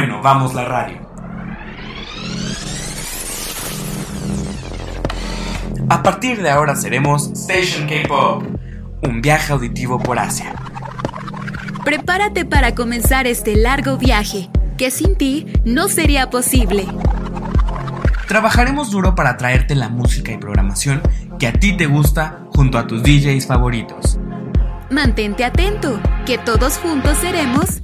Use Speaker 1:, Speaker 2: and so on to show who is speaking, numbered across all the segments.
Speaker 1: renovamos la radio. A partir de ahora seremos Station K-Pop, un viaje auditivo por Asia.
Speaker 2: Prepárate para comenzar este largo viaje, que sin ti no sería posible.
Speaker 1: Trabajaremos duro para traerte la música y programación que a ti te gusta junto a tus DJs favoritos.
Speaker 2: Mantente atento, que todos juntos seremos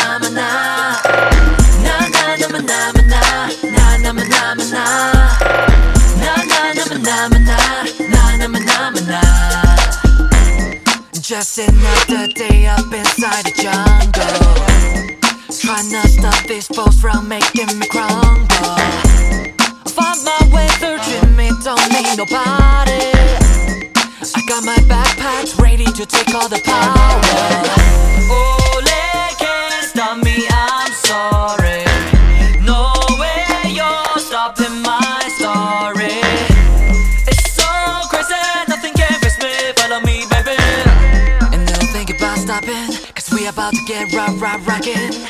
Speaker 3: Just another day up inside the jungle. Trying to stop these foes from making me crumble. I find my way through me, don't need nobody. I got my backpacks ready to take all the power. Oh, rock, rock, rockin'.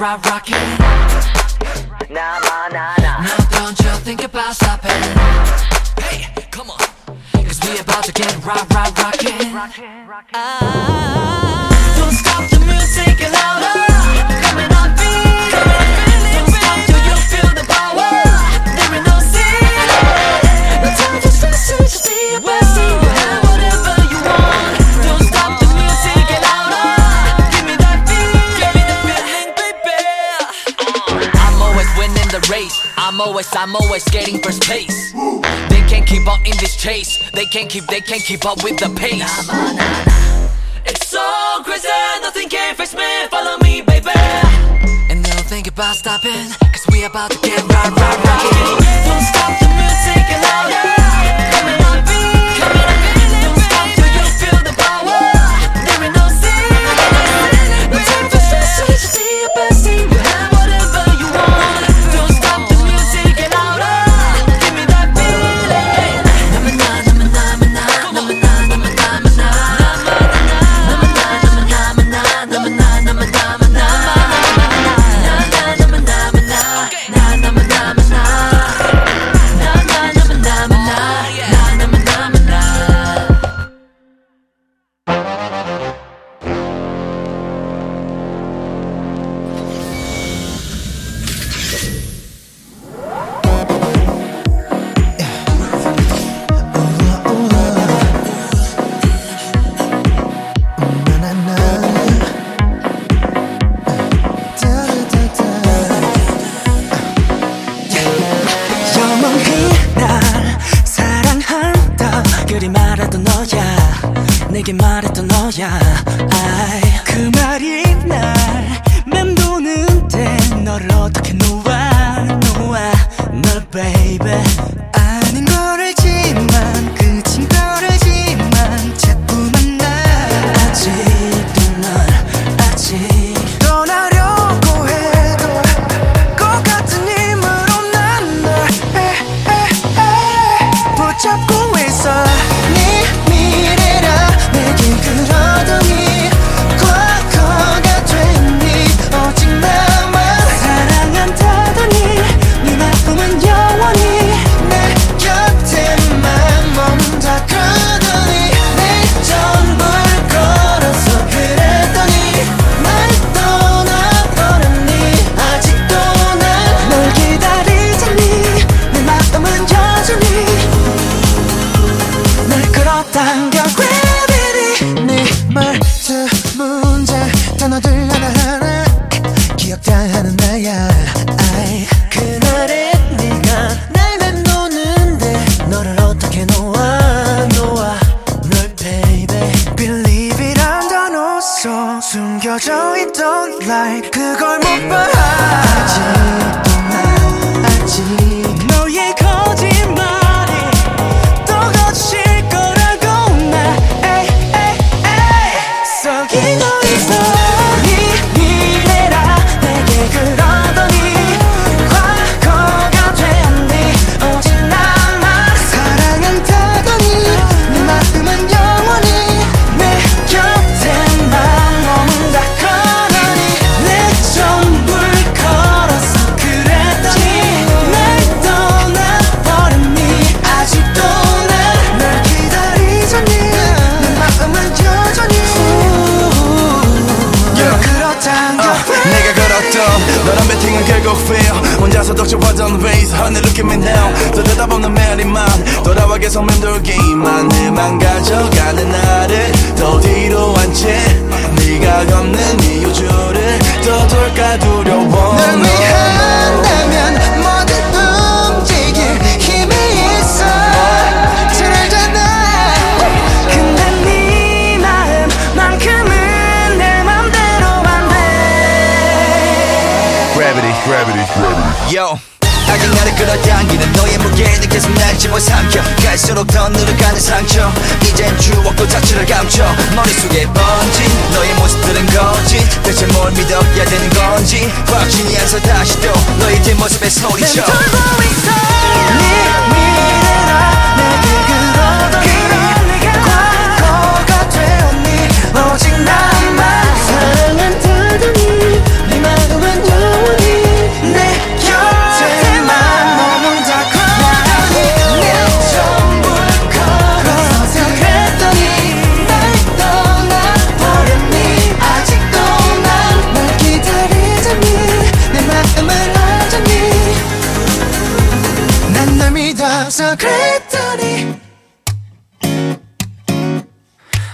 Speaker 3: ra rocking. Nah, nah, nah, nah. Now don't you think about stopping. Hey, come on. Cause we about to get rock, rock, rocking. Rockin', rockin'. Ah. Always getting first place. They can't keep up in this chase. They can't keep, they can't keep up with the pace. Nah, nah, nah, It's so crazy, nothing can face me. Follow me, baby. And don't think about stopping, cause we about to get right, right, right. Don't stop the music louder.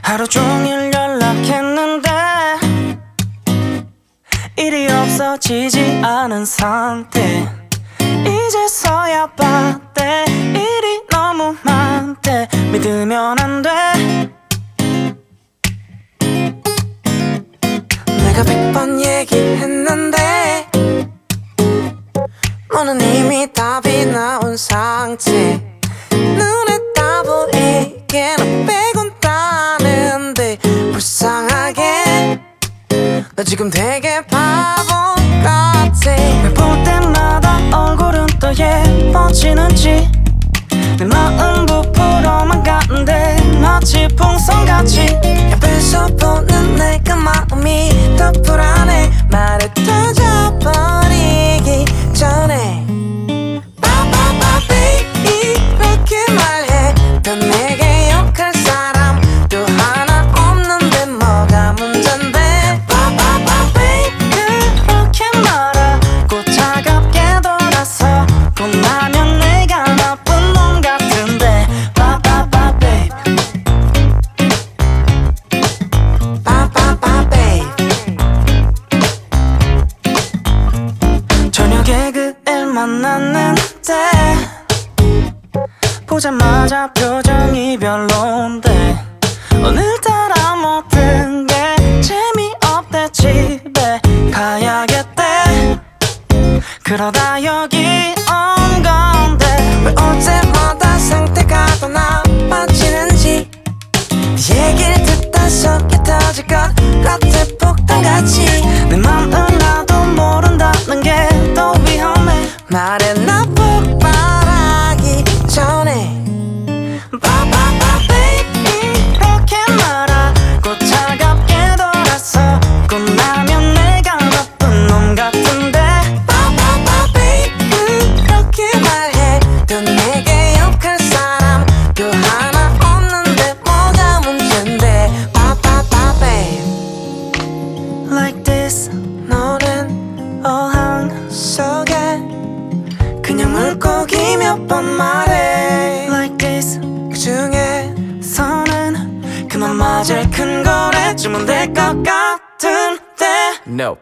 Speaker 4: 하루 종일 연락했는데 일이 없어지지 않은 상태. 이제서야 봤대. 일이 너무 많대. 믿으면 안 돼. 내가 백 번 얘기했는데 너는 이미 답이 나온 상태. 나 지금 되게 바보 같아. 왜볼 때마다 얼굴은 또 예뻐지는지. 내 마음 부풀어만 가는데 마치 풍선같이. 옆에서 보는 내 그 마음이 더 불안해. 말을 터져버리기 전에. 때 보자마자 표정이 별론데 오늘따라 모든 게 재미없대 집에 가야겠대. 그러다 여기 온 건데 왜 어제마다 상태가 더 나빠지는지 얘기를 듣다 속이 터질 것 같아 폭탄같이. 내 맘은 나도 모른다는 게더 위험해. 말해 나빠 No.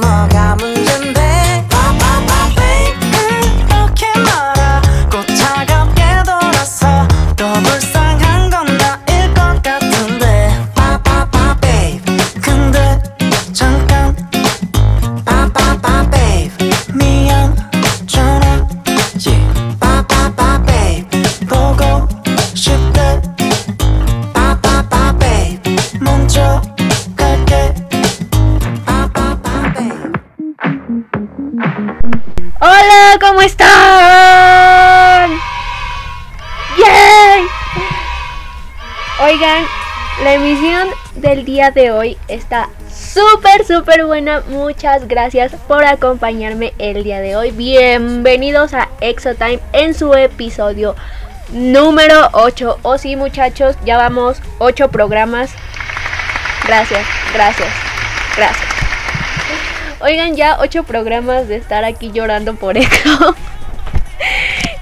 Speaker 4: 뭐가 문
Speaker 5: ¿Cómo están? ¡Yay! Oigan, la emisión del día de hoy está súper, súper buena. Muchas gracias por acompañarme el día de hoy. Bienvenidos a Exotime en su episodio número 8. Oh sí, muchachos, ya vamos 8 programas. Gracias, gracias, gracias. Oigan, ya 8 programas de estar aquí llorando por esto.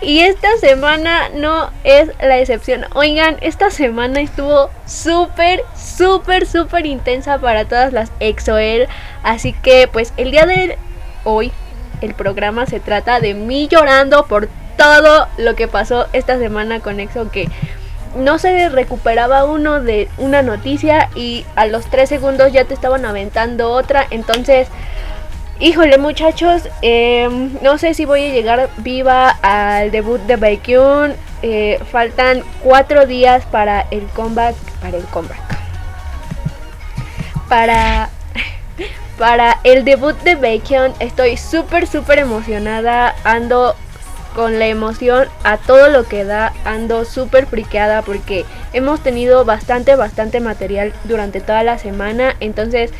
Speaker 5: Y esta semana no es la excepción. Oigan, esta semana estuvo súper, súper, súper intensa para todas las EXOEL. Así que pues el día de hoy el programa se trata de mí llorando por todo lo que pasó esta semana con EXO que no se recuperaba uno de una noticia y a los 3 segundos ya te estaban aventando otra. Entonces, híjole muchachos, eh, no sé si voy a llegar viva al debut de Baekhyun. Eh, faltan 4 días para el comeback. Para el comeback. Para... Para el debut de Baekhyun estoy súper súper emocionada, ando con la emoción a todo lo que da, ando súper friqueada porque hemos tenido bastante, bastante material durante toda la semana. Entonces,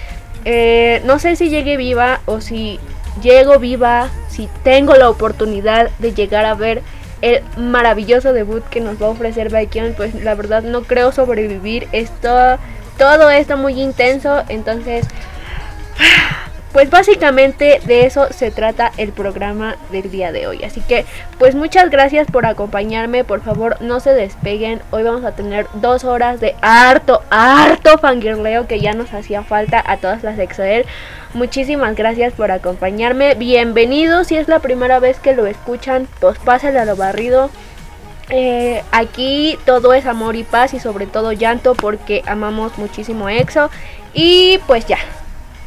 Speaker 5: eh, no sé si llegue viva o si llego viva, si tengo la oportunidad de llegar a ver el maravilloso debut que nos va a ofrecer Baekhyun. Pues la verdad no creo sobrevivir. Esto, todo esto muy intenso. Entonces, pues básicamente de eso se trata el programa del día de hoy. Así que pues muchas gracias por acompañarme. Por favor no se despeguen. Hoy vamos a tener dos horas de harto, harto fangirleo que ya nos hacía falta a todas las Exoel. Muchísimas gracias por acompañarme. Bienvenidos. Si es la primera vez que lo escuchan, pues pásenle a lo barrido. Eh, aquí todo es amor y paz y sobre todo llanto porque amamos muchísimo a EXO. Y pues ya.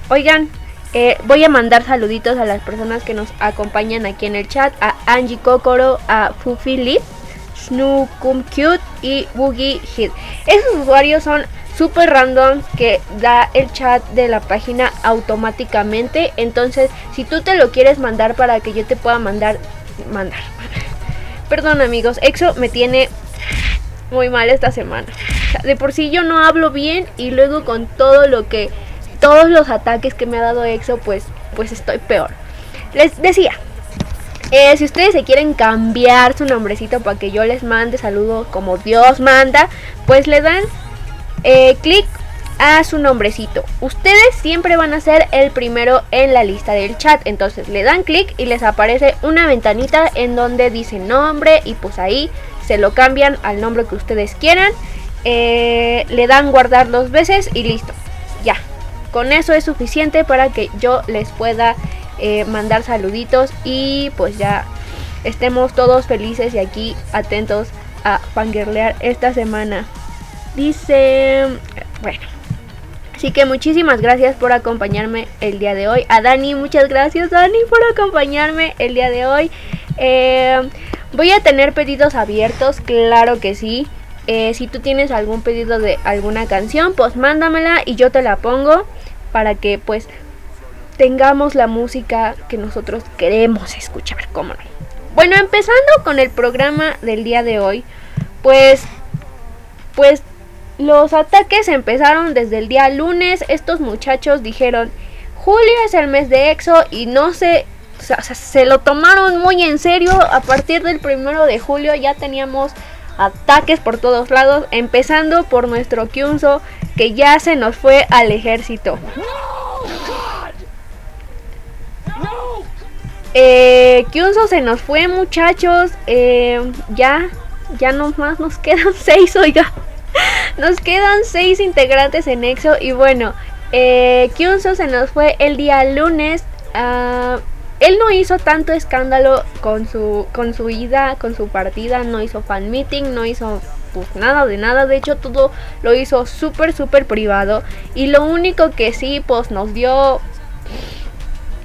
Speaker 5: Oigan, eh, voy a mandar saluditos a las personas que nos acompañan aquí en el chat. A Angie Kokoro, a Fufi Lee, Snookum Cute y Boogie Hit. Esos usuarios son super random que da el chat de la página automáticamente. Entonces, si tú te lo quieres mandar para que yo te pueda mandar... Mandar. Perdón amigos, EXO me tiene muy mal esta semana. De por sí yo no hablo bien y luego con todo lo que todos los ataques que me ha dado EXO, pues, pues estoy peor. Les decía, eh, si ustedes se quieren cambiar su nombrecito para que yo les mande saludos como Dios manda, pues le dan eh, clic a su nombrecito. Ustedes siempre van a ser el primero en la lista del chat. Entonces le dan clic y les aparece una ventanita en donde dice nombre y pues ahí se lo cambian al nombre que ustedes quieran. Eh, le dan guardar dos veces y listo. Ya, con eso es suficiente para que yo les pueda eh, mandar saluditos y pues ya estemos todos felices y aquí atentos a fangirlear esta semana. Dice, bueno, así que muchísimas gracias por acompañarme el día de hoy. A Dani, muchas gracias Dani por acompañarme el día de hoy. Eh, voy a tener pedidos abiertos, claro que sí. Eh, si tú tienes algún pedido de alguna canción, pues mándamela y yo te la pongo para que pues tengamos la música que nosotros queremos escuchar, como no. Bueno, empezando con el programa del día de hoy, pues pues los ataques empezaron desde el día lunes. Estos muchachos dijeron, "Julio es el mes de EXO" y no se o sea, se lo tomaron muy en serio. A partir del primero de julio ya teníamos ataques por todos lados, empezando por nuestro Kyunso que ya se nos fue al ejército. Eh, Kyunso se nos fue muchachos, eh, ya, ya no más nos quedan seis, oiga. Nos quedan seis integrantes en EXO y bueno, eh, Kyunso se nos fue el día lunes. ah, él no hizo tanto escándalo con su, con su ida, con su partida, no hizo fan meeting, no hizo pues nada de nada, de hecho todo lo hizo súper súper privado. Y lo único que sí pues nos dio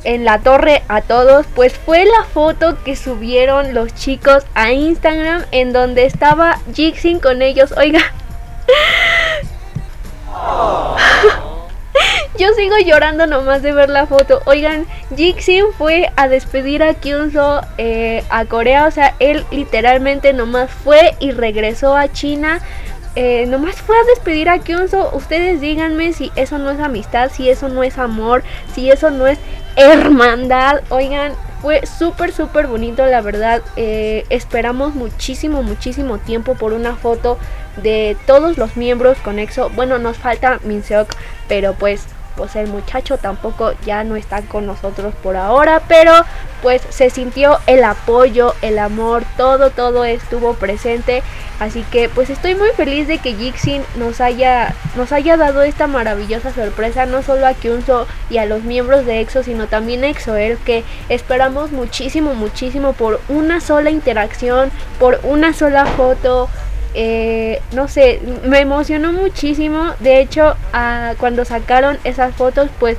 Speaker 5: en la torre a todos pues fue la foto que subieron los chicos a Instagram en donde estaba Jixin con ellos, oiga. Yo sigo llorando nomás de ver la foto. Oigan, Jixin fue a despedir a Kyunso eh, a Corea. O sea, él literalmente nomás fue y regresó a China. Eh, nomás fue a despedir a Kyunso. Ustedes díganme si eso no es amistad, si eso no es amor, si eso no es hermandad. Oigan, fue súper, súper bonito, la verdad. Eh, esperamos muchísimo, muchísimo tiempo por una foto de todos los miembros con EXO. Bueno, nos falta Minseok, pero pues pues el muchacho tampoco ya no está con nosotros por ahora, pero pues se sintió el apoyo, el amor, todo, todo estuvo presente. Así que pues estoy muy feliz de que Jixin nos haya, nos haya dado esta maravillosa sorpresa, no solo a Kyunso y a los miembros de EXO, sino también a EXOEL, que esperamos muchísimo, muchísimo por una sola interacción, por una sola foto, eh, no sé, me emocionó muchísimo. De hecho, cuando sacaron esas fotos, pues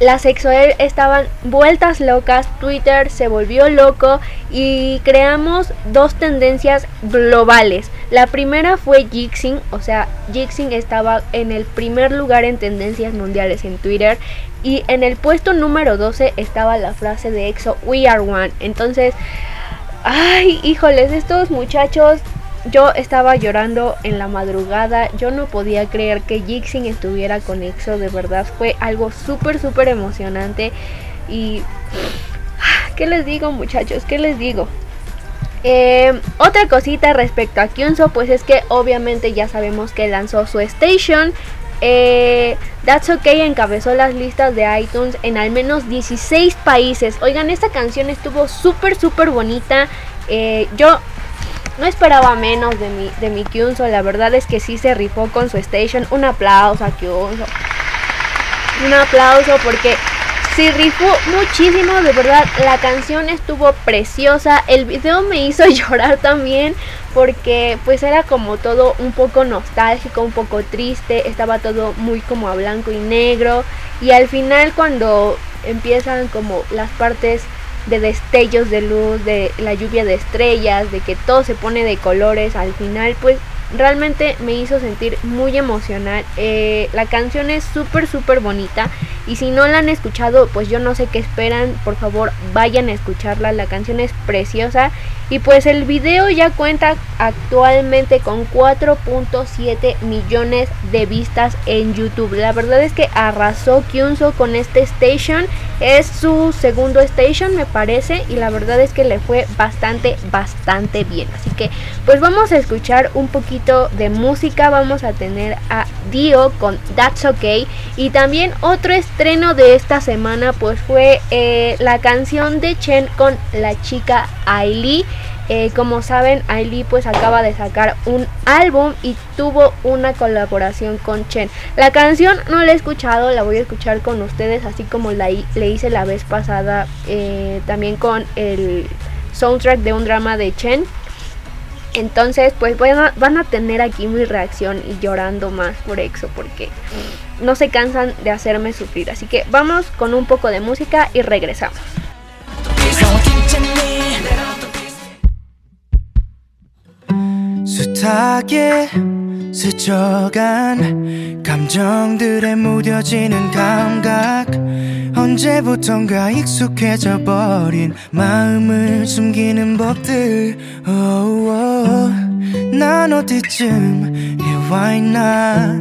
Speaker 5: las EXOEL estaban vueltas locas, Twitter se volvió loco y creamos dos tendencias globales. La primera fue Jixing, o sea, Jixing estaba en el primer lugar en tendencias mundiales en Twitter y en el puesto número 12 estaba la frase de EXO We Are One. Entonces, ay, híjoles, estos muchachos yo estaba llorando en la madrugada, yo no podía creer que Jixin estuviera con EXO, de verdad fue algo súper, súper emocionante. Y... ¿Qué les digo muchachos? ¿Qué les digo? Eh, otra cosita respecto a Kyunso, pues es que obviamente ya sabemos que lanzó su Station. Eh, That's OK encabezó las listas de iTunes en al menos 16 países. Oigan, esta canción estuvo súper, súper bonita. Eh, yo no esperaba menos de mi, de mi Kyunso. La verdad es que sí se rifó con su station. Un aplauso a Kyunso. Un aplauso porque se rifó muchísimo. De verdad, la canción estuvo preciosa. El video me hizo llorar también. Porque pues era como todo un poco nostálgico, un poco triste. Estaba todo muy como a blanco y negro. Y al final cuando empiezan como las partes de destellos de luz, de la lluvia de estrellas, de que todo se pone de colores al final, pues realmente me hizo sentir muy emocional. Eh, la canción es súper, súper bonita. Y si no la han escuchado, pues yo no sé qué esperan. Por favor, vayan a escucharla. La canción es preciosa. Y pues el video ya cuenta actualmente con 4.7 millones de vistas en YouTube. La verdad es que arrasó Kyunso con este station. Es su segundo station, me parece. Y la verdad es que le fue bastante, bastante bien. Así que, pues vamos a escuchar un poquito de música. Vamos a tener a Dio con That's Okay. Y también otro estreno de esta semana, pues fue eh, la canción de Chen con la chica Ailey. Eh, como saben, Ailey pues acaba de sacar un álbum y tuvo una colaboración con Chen. La canción no la he escuchado, la voy a escuchar con ustedes, así como la, le hice la vez pasada eh, también con el soundtrack de un drama de Chen. Entonces, pues van a, a tener aquí mi reacción y llorando más por EXO porque no se cansan de hacerme sufrir. Así que vamos con un poco de música y regresamos.
Speaker 6: 스쳐간 감정들에 무뎌지는 감각. 언제부턴가 익숙해져 버린 마음을 숨기는 법들. Oh, oh. 난 어디쯤 와 있나.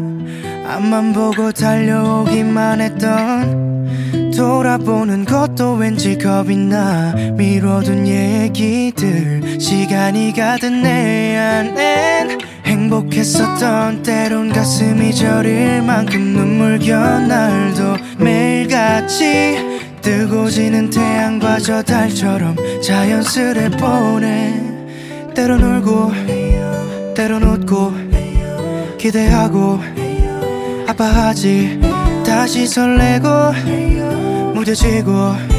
Speaker 6: 앞만 보고 달려오기만 했던 돌아보는 것도 왠지 겁이 나. 미뤄둔 얘기들 시간이 가든 내 안엔 행복했었던 때론 가슴이 저릴 만큼 눈물겨 날도 매일같이 뜨고 지는 태양과 저 달처럼 자연스레 보내. 때론 울고 때론 웃고 기대하고 아파하지. 다시 설레고 무뎌지고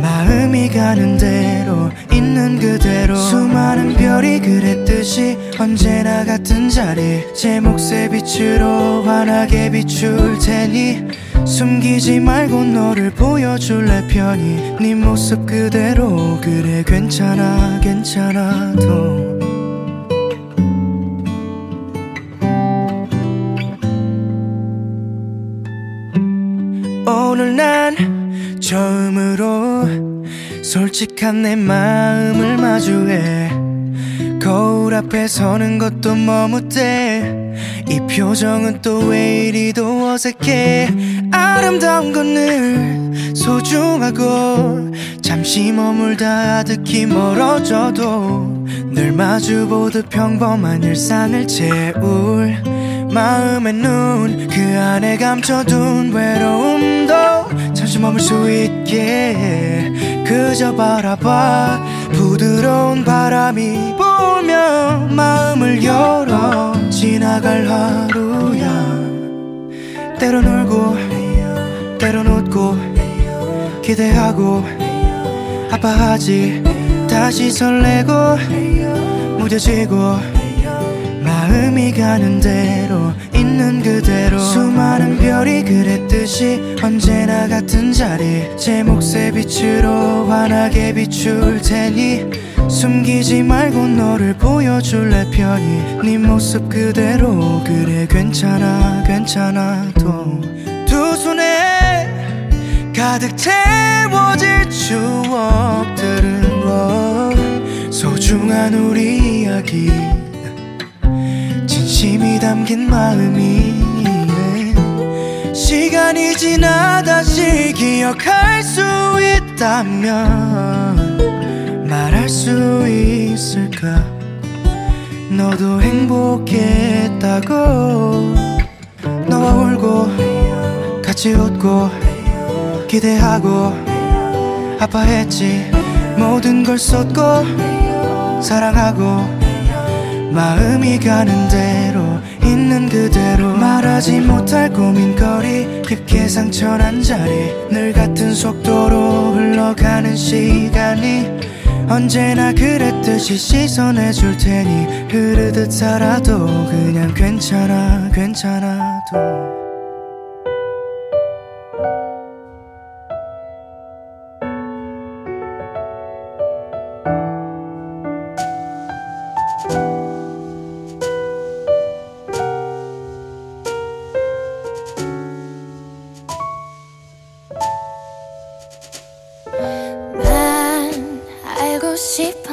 Speaker 6: 마음이 가는 대로 있는 그대로. 수많은 별이 그랬듯이 언제나 같은 자리. 제 몫의 빛으로 환하게 비출 테니 숨기지 말고 너를 보여줄래 편히. 네 모습 그대로 그래 괜찮아 괜찮아 도. 오늘 난 처음으로 솔직한 내 마음을 마주해 거울 앞에 서는 것도 머뭇대 이 표정은 또 왜 이리도 어색해. 아름다운 건 늘 소중하고 잠시 머물다 아득히 멀어져도 늘 마주보듯 평범한 일상을 채울 마음의 눈 그 안에 감춰둔 외로움도 잠시 머물 수 있게 그저 바라봐. 부드러운 바람이 불면 마음을 열어. 지나갈 하루야. 때론 울고 때론 웃고 기대하고. 아파하지 다시 설레고 무뎌지고. 마음이 가는 대로 있는 그대로 수많은 별이 그랬듯이 언제나 같은 자리. 제 몫의 빛으로 환하게 비출 테니 숨기지 말고 너를 보여줄래 편히. 네 모습 그대로 그래 괜찮아 괜찮아도 두 손에 가득 채워질 추억들은 뭐 소중한 우리 이야기 진심이 담긴 마음이 시간이 지나 다시 기억할 수 있다면 말할 수 있을까? 너도 행복했다고 너와 울고 같이 웃고 기대하고 아파했지. 모든 걸 쏟고 사랑하고 마음이 가는 대로 있는 그대로 말하지 못할 고민거리 깊게 상처난 자리 늘 같은 속도로 흘러가는 시간이 언제나 그랬듯이 시선해 줄 테니 흐르듯 살아도 그냥 괜찮아 괜찮아도
Speaker 5: 奇葩。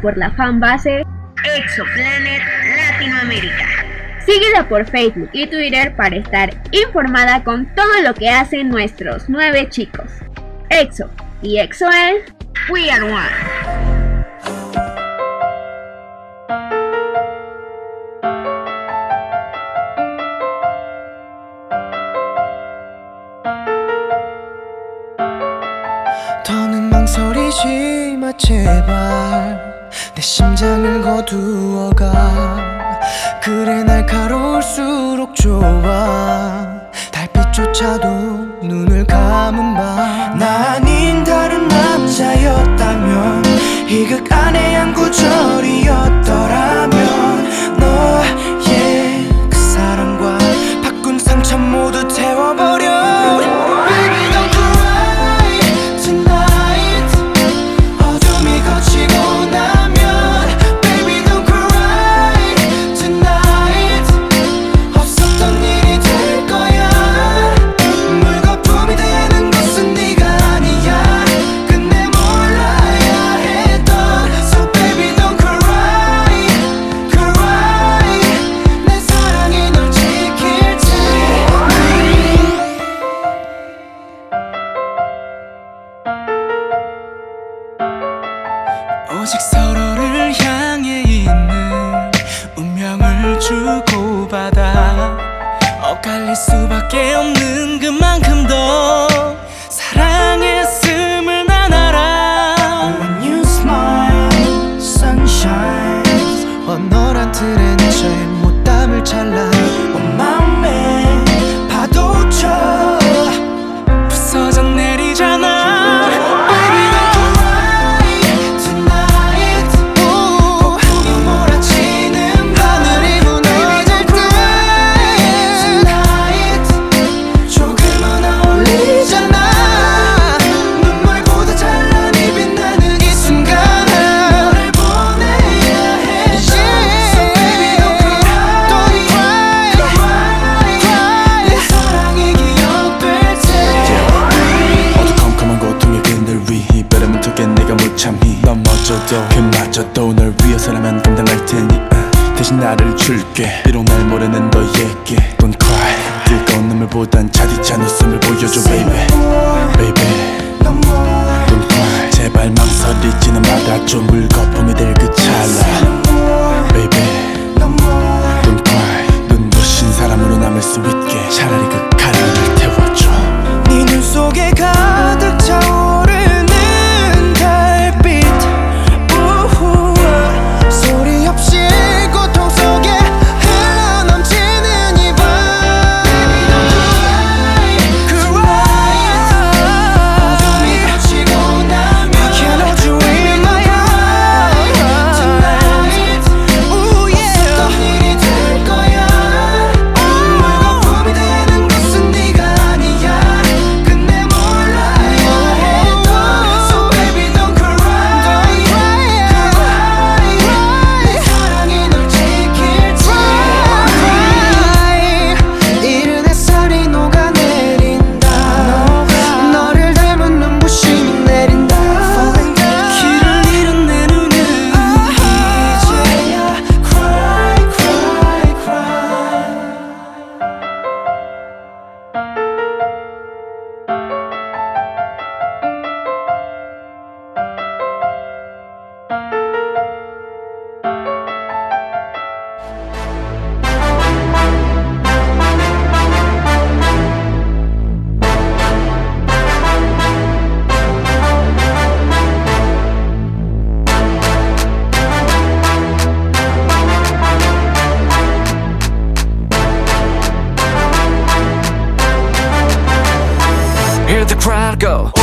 Speaker 5: por la fanbase Exoplanet Latinoamérica. Síguela por Facebook y Twitter para estar informada con todo lo que hacen nuestros nueve chicos. EXO y EXO es We Are One.
Speaker 7: 제발 내 심장을 거두어가. 그래 날가로울수록 좋아. 달빛조차도 눈을 감은 밤나 아닌 다른 남자였다면 이극 안의 한 구절이었더라.
Speaker 3: hear the crowd go.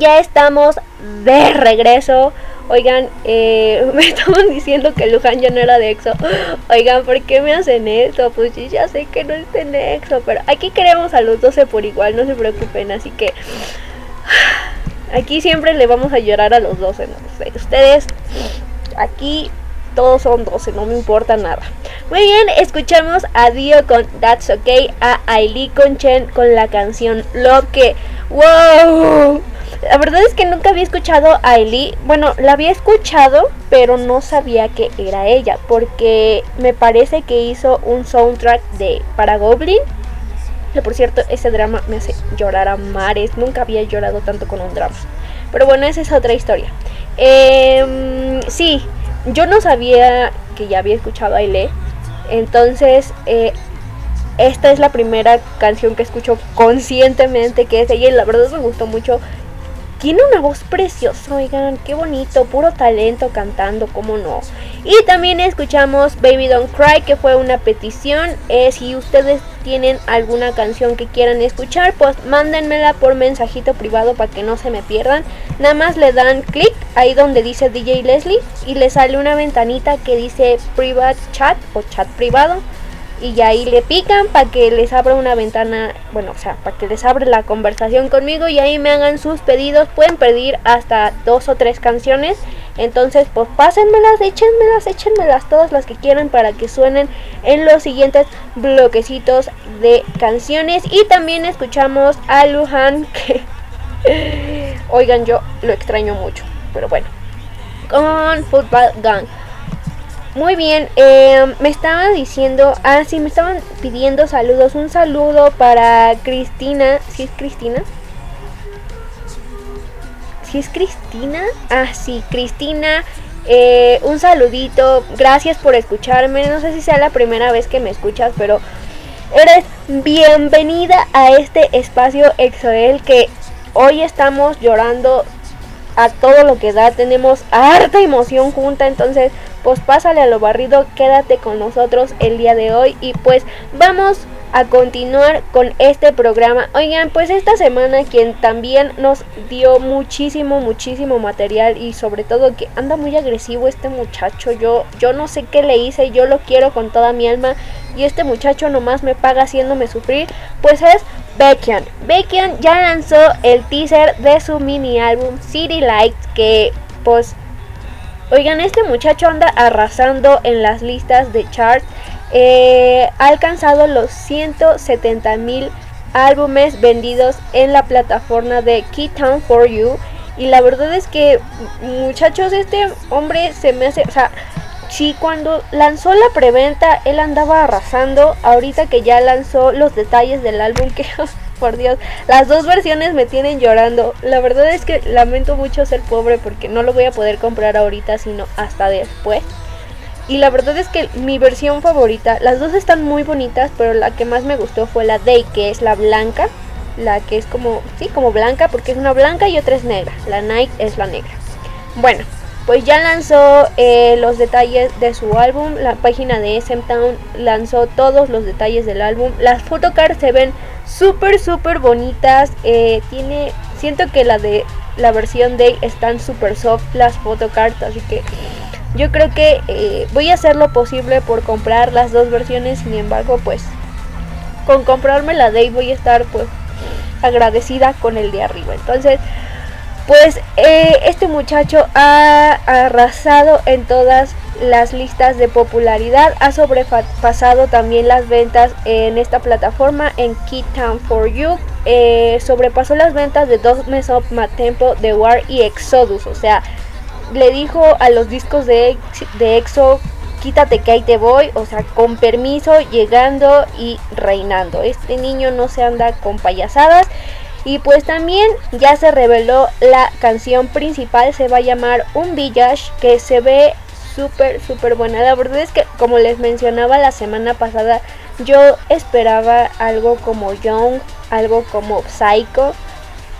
Speaker 5: Ya estamos de regreso. Oigan, eh, me estaban diciendo que Luján ya no era de EXO. Oigan, ¿por qué me hacen esto? Pues yo ya sé que no está en EXO, pero aquí queremos a los 12 por igual, no se preocupen. Así que aquí siempre le vamos a llorar a los 12. ¿no? sé, Ustedes, aquí todos son 12, no me importa nada. Muy bien, escuchamos a Dio con That's Okay, a Ailey con Chen con la canción Lo que. ¡Wow! La verdad es que nunca había escuchado a Ailey. Bueno, la había escuchado, pero no sabía que era ella. Porque me parece que hizo un soundtrack de para Goblin. Que por cierto, ese drama me hace llorar a mares. Nunca había llorado tanto con un drama. Pero bueno, esa es otra historia. Em, sí, yo no sabía que ya había escuchado a Ailey. Entonces, eh, esta es la primera canción que escucho conscientemente que es ella y la verdad me gustó mucho. Tiene una voz preciosa, oigan, qué bonito, puro talento cantando, cómo no. Y también escuchamos Baby Don't Cry, que fue una petición. Eh, si ustedes tienen alguna canción que quieran escuchar, pues mándenmela por mensajito privado para que no se me pierdan. Nada más le dan clic ahí donde dice DJ Leslie y le sale una ventanita que dice Private Chat o chat privado y ahí le pican para que les abra una ventana, bueno, o sea, para que les abra la conversación conmigo y ahí me hagan sus pedidos. Pueden pedir hasta dos o tres canciones. Entonces, pues pásenmelas, échenmelas, échenmelas todas las que quieran para que suenen en los siguientes bloquecitos de canciones. Y también escuchamos a Luhan que, oigan, yo lo extraño mucho, pero bueno, con Football Gang. Muy bien, eh, me estaban diciendo, ah, sí, me estaban pidiendo saludos. Un saludo para Cristina, ¿sí es Cristina? ¿Sí es Cristina? Ah, sí, Cristina. eh, un saludito, gracias por escucharme. No sé si sea la primera vez que me escuchas, pero eres bienvenida a este espacio Exoel que hoy estamos llorando a todo lo que da. Tenemos harta emoción junta, entonces pues pásale a lo barrido, quédate con nosotros el día de hoy y pues vamos a continuar con este programa. Oigan, pues esta semana quien también nos dio muchísimo, muchísimo material y sobre todo que anda muy agresivo este muchacho. Yo, yo no sé qué le hice, yo lo quiero con toda mi alma y este muchacho nomás me paga haciéndome sufrir. Pues es Baekhyun. Baekhyun ya lanzó el teaser de su mini álbum City Lights que pues Oigan, este muchacho anda arrasando en las listas de charts. Eh, ha alcanzado los 170 mil álbumes vendidos en la plataforma de Keytown for You. Y la verdad es que, muchachos, este hombre se me hace, o sea, si cuando lanzó la preventa él andaba arrasando, ahorita que ya lanzó los detalles del álbum, que por Dios, las dos versiones me tienen llorando. La verdad es que lamento mucho ser pobre porque no lo voy a poder comprar ahorita, sino hasta después. Y la verdad es que mi versión favorita, las dos están muy bonitas, pero la que más me gustó fue la Day, que es la blanca. La que es como, sí, como blanca, porque es una blanca y otra es negra. La Night es la negra. Bueno, pues ya lanzó eh, los detalles de su álbum. La página de SM Town lanzó todos los detalles del álbum. Las photocards se ven súper, súper bonitas. Eh, tiene, siento que la de la versión de están súper soft las photocards, así que yo creo que eh, voy a hacer lo posible por comprar las dos versiones. Sin embargo, pues con comprarme la Day voy a estar pues agradecida con el de arriba. Entonces, pues eh, este muchacho ha arrasado en todas las listas de popularidad, ha sobrepasado también las ventas en esta plataforma en Key Town for You, eh, sobrepasó las ventas de Dos Mes Up Tempo, The War y Exodus, o sea, le dijo a los discos de, de EXO, quítate que ahí te voy, o sea, con permiso, llegando y reinando. Este niño no se anda con payasadas. Y pues también ya se reveló la canción principal, se va a llamar Un Village, que se ve súper, súper buena. La verdad es que, como les mencionaba la semana pasada, yo esperaba algo como Young, algo como Psycho,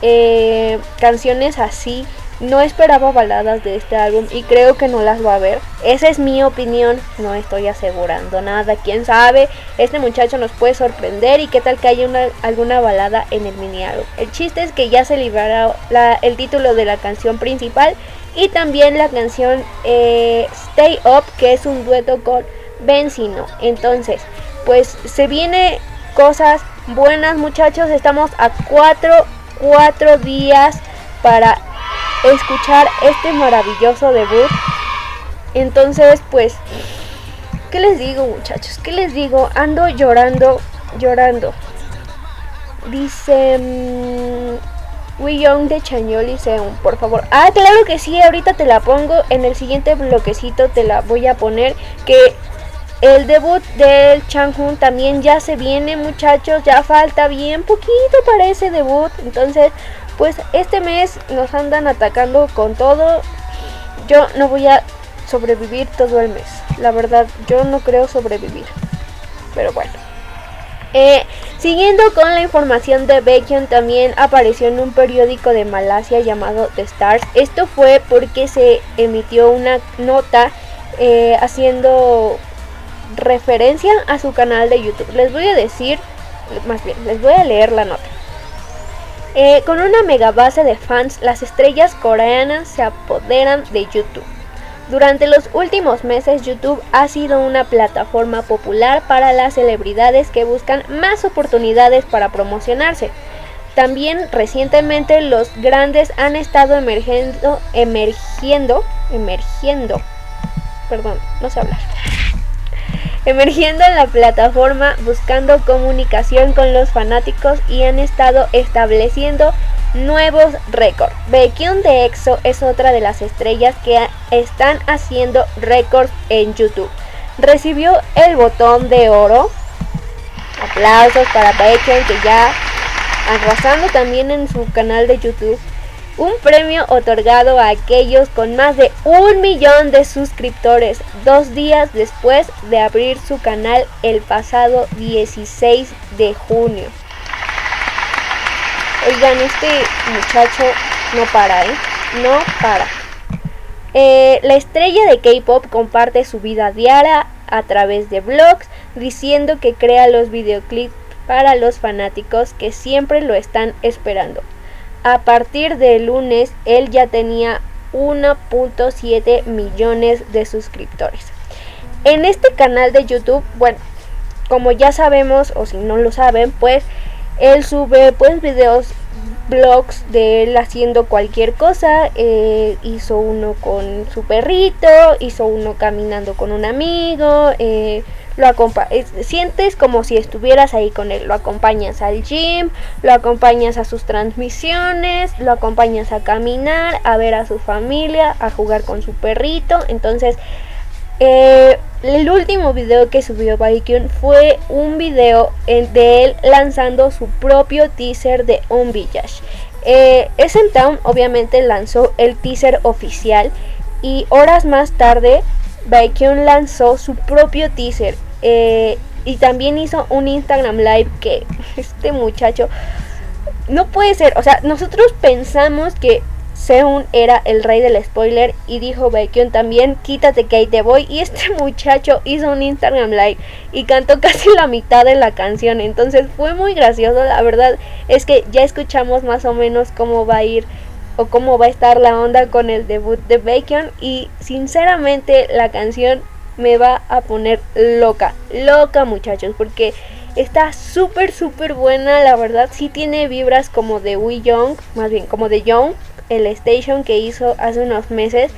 Speaker 5: eh, canciones así. No esperaba baladas de este álbum y creo que no las va a ver. Esa es mi opinión, no estoy asegurando nada. Quién sabe, este muchacho nos puede sorprender y qué tal que haya una, alguna balada en el mini álbum. El chiste es que ya se liberó la, el título de la canción principal y también la canción eh, Stay Up, que es un dueto con Benzino. Entonces, pues se viene cosas buenas, muchachos. Estamos a cuatro, cuatro días para escuchar este maravilloso debut. Entonces, pues, ¿qué les digo, muchachos? ¿Qué les digo? Ando llorando, llorando. Dice mm, We Young de Chañol Seum, por favor. Ah, claro que sí, ahorita te la pongo. En el siguiente bloquecito te la voy a poner. Que el debut del Changhun también ya se viene, muchachos. Ya falta bien poquito para ese debut. Entonces, pues este mes nos andan atacando con todo. Yo no voy a sobrevivir todo el mes. La verdad, yo no creo sobrevivir. Pero bueno. Eh, siguiendo con la información de Baekhyun, también apareció en un periódico de Malasia llamado The Stars. Esto fue porque se emitió una nota eh, haciendo referencia a su canal de YouTube. Les voy a decir, más bien, les voy a leer la nota. Eh, con una mega base de fans, las estrellas coreanas se apoderan de YouTube. Durante los últimos meses, YouTube ha sido una plataforma popular para las celebridades que buscan más oportunidades para promocionarse. También recientemente los grandes han estado emergiendo, emergiendo, emergiendo, perdón, no sé hablar, emergiendo en la plataforma buscando comunicación con los fanáticos y han estado estableciendo nuevos récords. Baekhyun de EXO es otra de las estrellas que están haciendo récords en YouTube. Recibió el botón de oro. Aplausos para Baekhyun que ya arrasando también en su canal de YouTube un premio otorgado a aquellos con más de un millón de suscriptores dos días después de abrir su canal el pasado 16 de junio. Oigan, este muchacho no para, ¿eh? No para. Eh, la estrella de K-Pop comparte su vida diaria a través de blogs, diciendo que crea los videoclips para los fanáticos que siempre lo están esperando. A partir del lunes, él ya tenía 1.7 millones de suscriptores. En este canal de YouTube, bueno, como ya sabemos, o si no lo saben, pues él sube pues videos, blogs de él haciendo cualquier cosa. Eh, hizo uno con su perrito, hizo uno caminando con un amigo. Eh, lo sientes como si estuvieras ahí con él. Lo acompañas al gym, lo acompañas a sus transmisiones, lo acompañas a caminar, a ver a su familia, a jugar con su perrito. Entonces, eh, el último video que subió Baekhyun fue un video de él lanzando su propio teaser de On Village. Eh, Town obviamente lanzó el teaser oficial y horas más tarde Baekhyun lanzó su propio teaser eh, y también hizo un Instagram live que este muchacho no puede ser, o sea, nosotros pensamos que Seun era el rey del spoiler y dijo Baekhyun también, quítate que ahí te voy. Y este muchacho hizo un Instagram live y cantó casi la mitad de la canción. Entonces fue muy gracioso, la verdad es que ya escuchamos más o menos cómo va a ir o cómo va a estar la onda con el debut de Baekhyun. Y sinceramente la canción me va a poner loca, loca muchachos, porque está súper, súper buena, la verdad sí tiene vibras como de Wee Young, más bien como de Young, el station que hizo hace unos meses.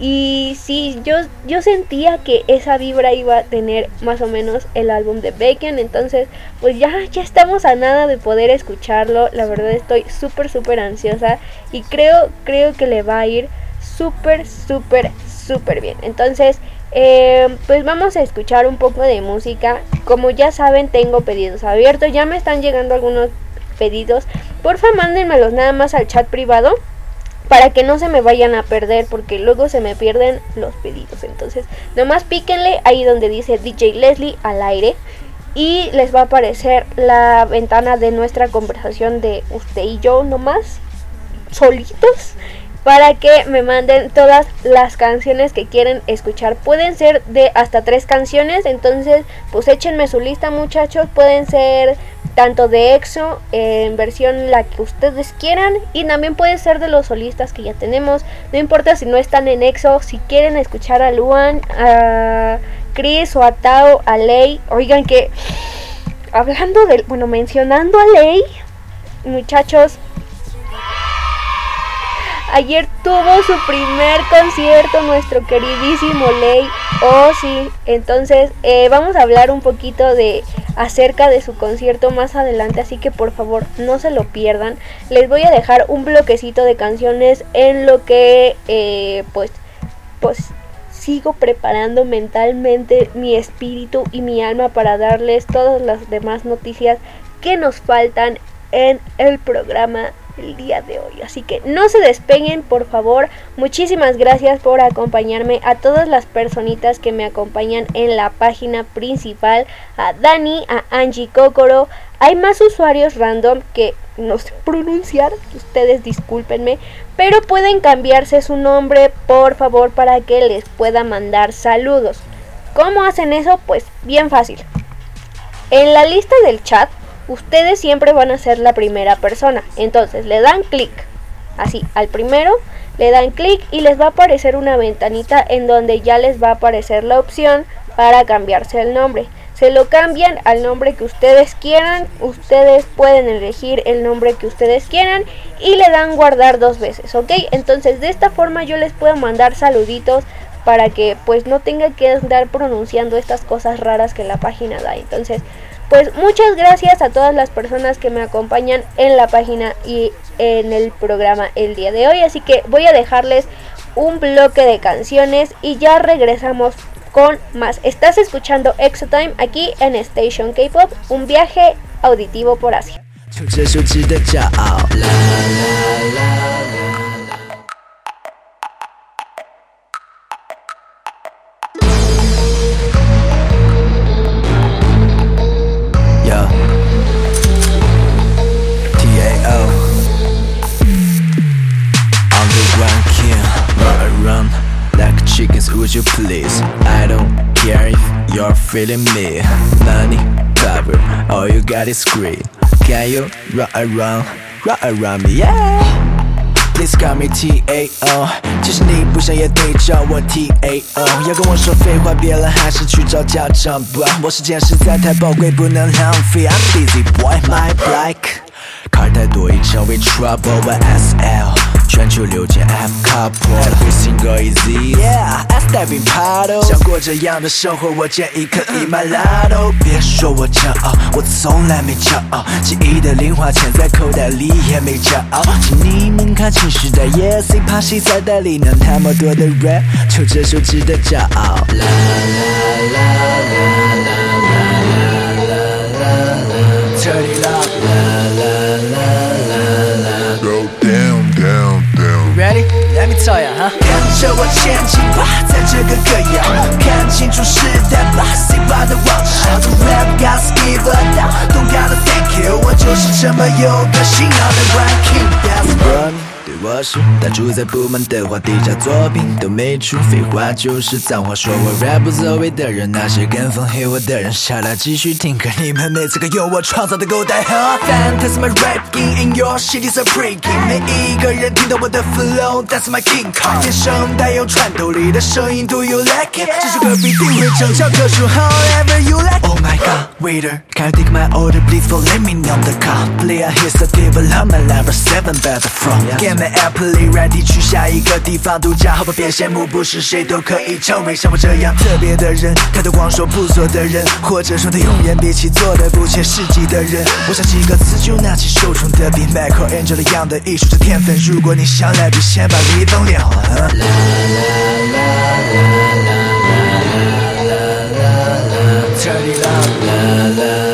Speaker 5: Y sí, yo, yo sentía que esa vibra iba a tener más o menos el álbum de Bacon. Entonces, pues ya, ya estamos a nada de poder escucharlo. La verdad estoy súper, súper ansiosa. Y creo, creo que le va a ir súper, súper, súper bien. Entonces, eh, pues vamos a escuchar un poco de música. Como ya saben, tengo pedidos abiertos. Ya me están llegando algunos pedidos. Porfa, mándenmelos nada más al chat privado para que no se me vayan a perder porque luego se me pierden los pedidos. Entonces, nomás píquenle ahí donde dice DJ Leslie al aire y les va a aparecer la ventana de nuestra conversación de usted y yo nomás solitos para que me manden todas las canciones que quieren escuchar. Pueden ser de hasta tres canciones, entonces pues échenme su lista muchachos. Pueden ser tanto de EXO en versión la que ustedes quieran y también pueden ser de los solistas que ya tenemos. No importa si no están en EXO, si quieren escuchar a Luan, a Chris o a Tao, a Lei. Oigan que hablando del, bueno, mencionando a Lei, muchachos, Ayer tuvo su primer concierto nuestro queridísimo Ley. Oh sí, entonces eh, vamos a hablar un poquito de acerca de su concierto más adelante, así que por favor no se lo pierdan. Les voy a dejar un bloquecito de canciones en lo que eh, pues pues sigo preparando mentalmente mi espíritu y mi alma para darles todas las demás noticias que nos faltan en el programa el día de hoy. Así que no se despeguen, por favor. Muchísimas gracias por acompañarme a todas las personitas que me acompañan en la página principal, a Dani, a Angie Kokoro. Hay más usuarios random que no sé pronunciar, ustedes discúlpenme, pero pueden cambiarse su nombre, por favor, para que les pueda mandar saludos. ¿Cómo hacen eso? Pues bien fácil. En la lista del chat ustedes siempre van a ser la primera persona. Entonces le dan clic, así, al primero, le dan clic y les va a aparecer una ventanita en donde ya les va a aparecer la opción para cambiarse el nombre. Se lo cambian al nombre que ustedes quieran, ustedes pueden elegir el nombre que ustedes quieran y le dan guardar dos veces, ¿ok? Entonces de esta forma yo les puedo mandar saluditos para que pues no tenga que andar pronunciando estas cosas raras que la página da. Entonces pues muchas gracias a todas las personas que me acompañan en la página y en el programa el día de hoy. Así que voy a dejarles un bloque de canciones y ya regresamos con más. Estás escuchando Exotime aquí en Station K-Pop, un viaje auditivo por Asia.
Speaker 8: you please? I don't care if you're feeling me Nani, cover, all you got is green Can you run around, run around me, yeah Please call me T.A.O. 其实你不想也得叫我 T.A.O. 要跟我说废话，别了，还是去找家长吧。我时间实在太宝贵，不能浪费。I'm busy boy, my black。 卡太多已成为 trouble，我 S.L。全球六千 F couple，才会 single easy。Yeah，I step in paddle。想过这样的生活，我建议可以买 Lotto。别说我骄傲，我从来没骄傲，记忆的零花钱在口袋里也没骄傲。请你们看新时代，Yes，谁怕谁在代理能？那么多的 rap，就这首值得骄傲。啦啦啦啦啦啦啦啦啦。啦着我前进吧，在这个歌谣，看清楚时代吧，谁把它忘了？The rap gotta give a down, don't gotta thank you，我就是这么有个性，好的 ranking。That's run。对我是打住在部门的话，底下作品都没出，废话就是脏话，说我 rap 不走位的人，那些跟风黑我的人，下来继续听歌，你们没资格用我创造的狗带哈。Fantasy my rapping in your city so breaking，每一个人听到我的 flow，That's my king card，天生带有穿透力的声音，Do you like it？这首歌必定会成交歌数，However you like。Oh my god，waiter，can you take my order？Please for let me know the call。Play a hit so development level seven better from。 My airplane ready 去下一个地方度假，好吧别羡慕，不是谁都可以成为像我这样特别的人。太多光说不做的人，或者说他永远比起做的不切实际的人。我想几个字就拿起手中的笔，Michelangelo 一样的艺术这天分。如果你想来比，先把李灯亮了。啦啦啦啦啦啦啦啦，Turn it up，啦啦啦啦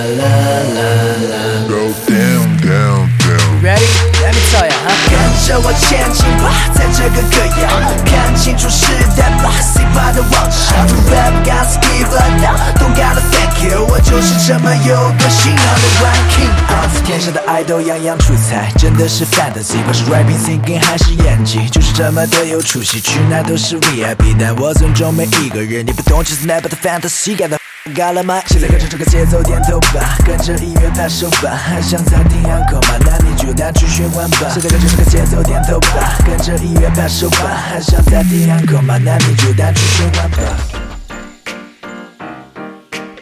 Speaker 8: 着我前进吧，在这个歌谣，看清楚时代吧，谁把它忘了？The rap gotta give a down, don't gotta thank you，我就是这么有个性，I'm the ranking。天上的爱都样样出彩，真的是 fantasy，不是 rapping singing 还是演技，就是这么的有出息，去哪都是 VIP，但我尊重每一个人，你不懂就是 never the fantasy，got the got 了吗？现在跟着这个节奏点头吧，跟着音乐拍手吧，还想再听 encore 吗？那你就单曲循环吧。现在跟着这个节奏点头吧，跟着音乐拍手吧，还想再听 encore 吗？那你就单曲循环吧。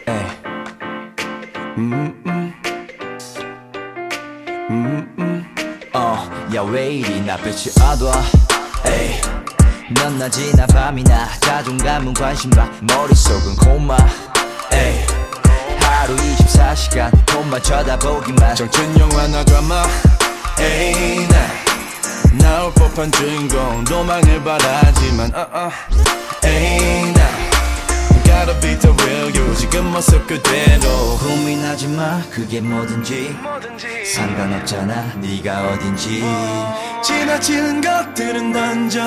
Speaker 8: 哎，嗯嗯，嗯嗯，哦，야왜이리나빛이어두워 에이 넌 낮이나 밤이나 자존감은 관심봐 머릿속은 고마 에이 하루 24시간 돈만 쳐다보기만.
Speaker 9: 정ችን 영화나 드라마. 에이 나 나올 법한 주인공. 도망을 바라지만 uh uh. 에이 나 Gotta be the real you. 지금 모습 그대로.
Speaker 8: 고민하지 마 그게 뭐든지. 상관없잖아 네가 어딘지.
Speaker 9: 지나치는 것들은 던져.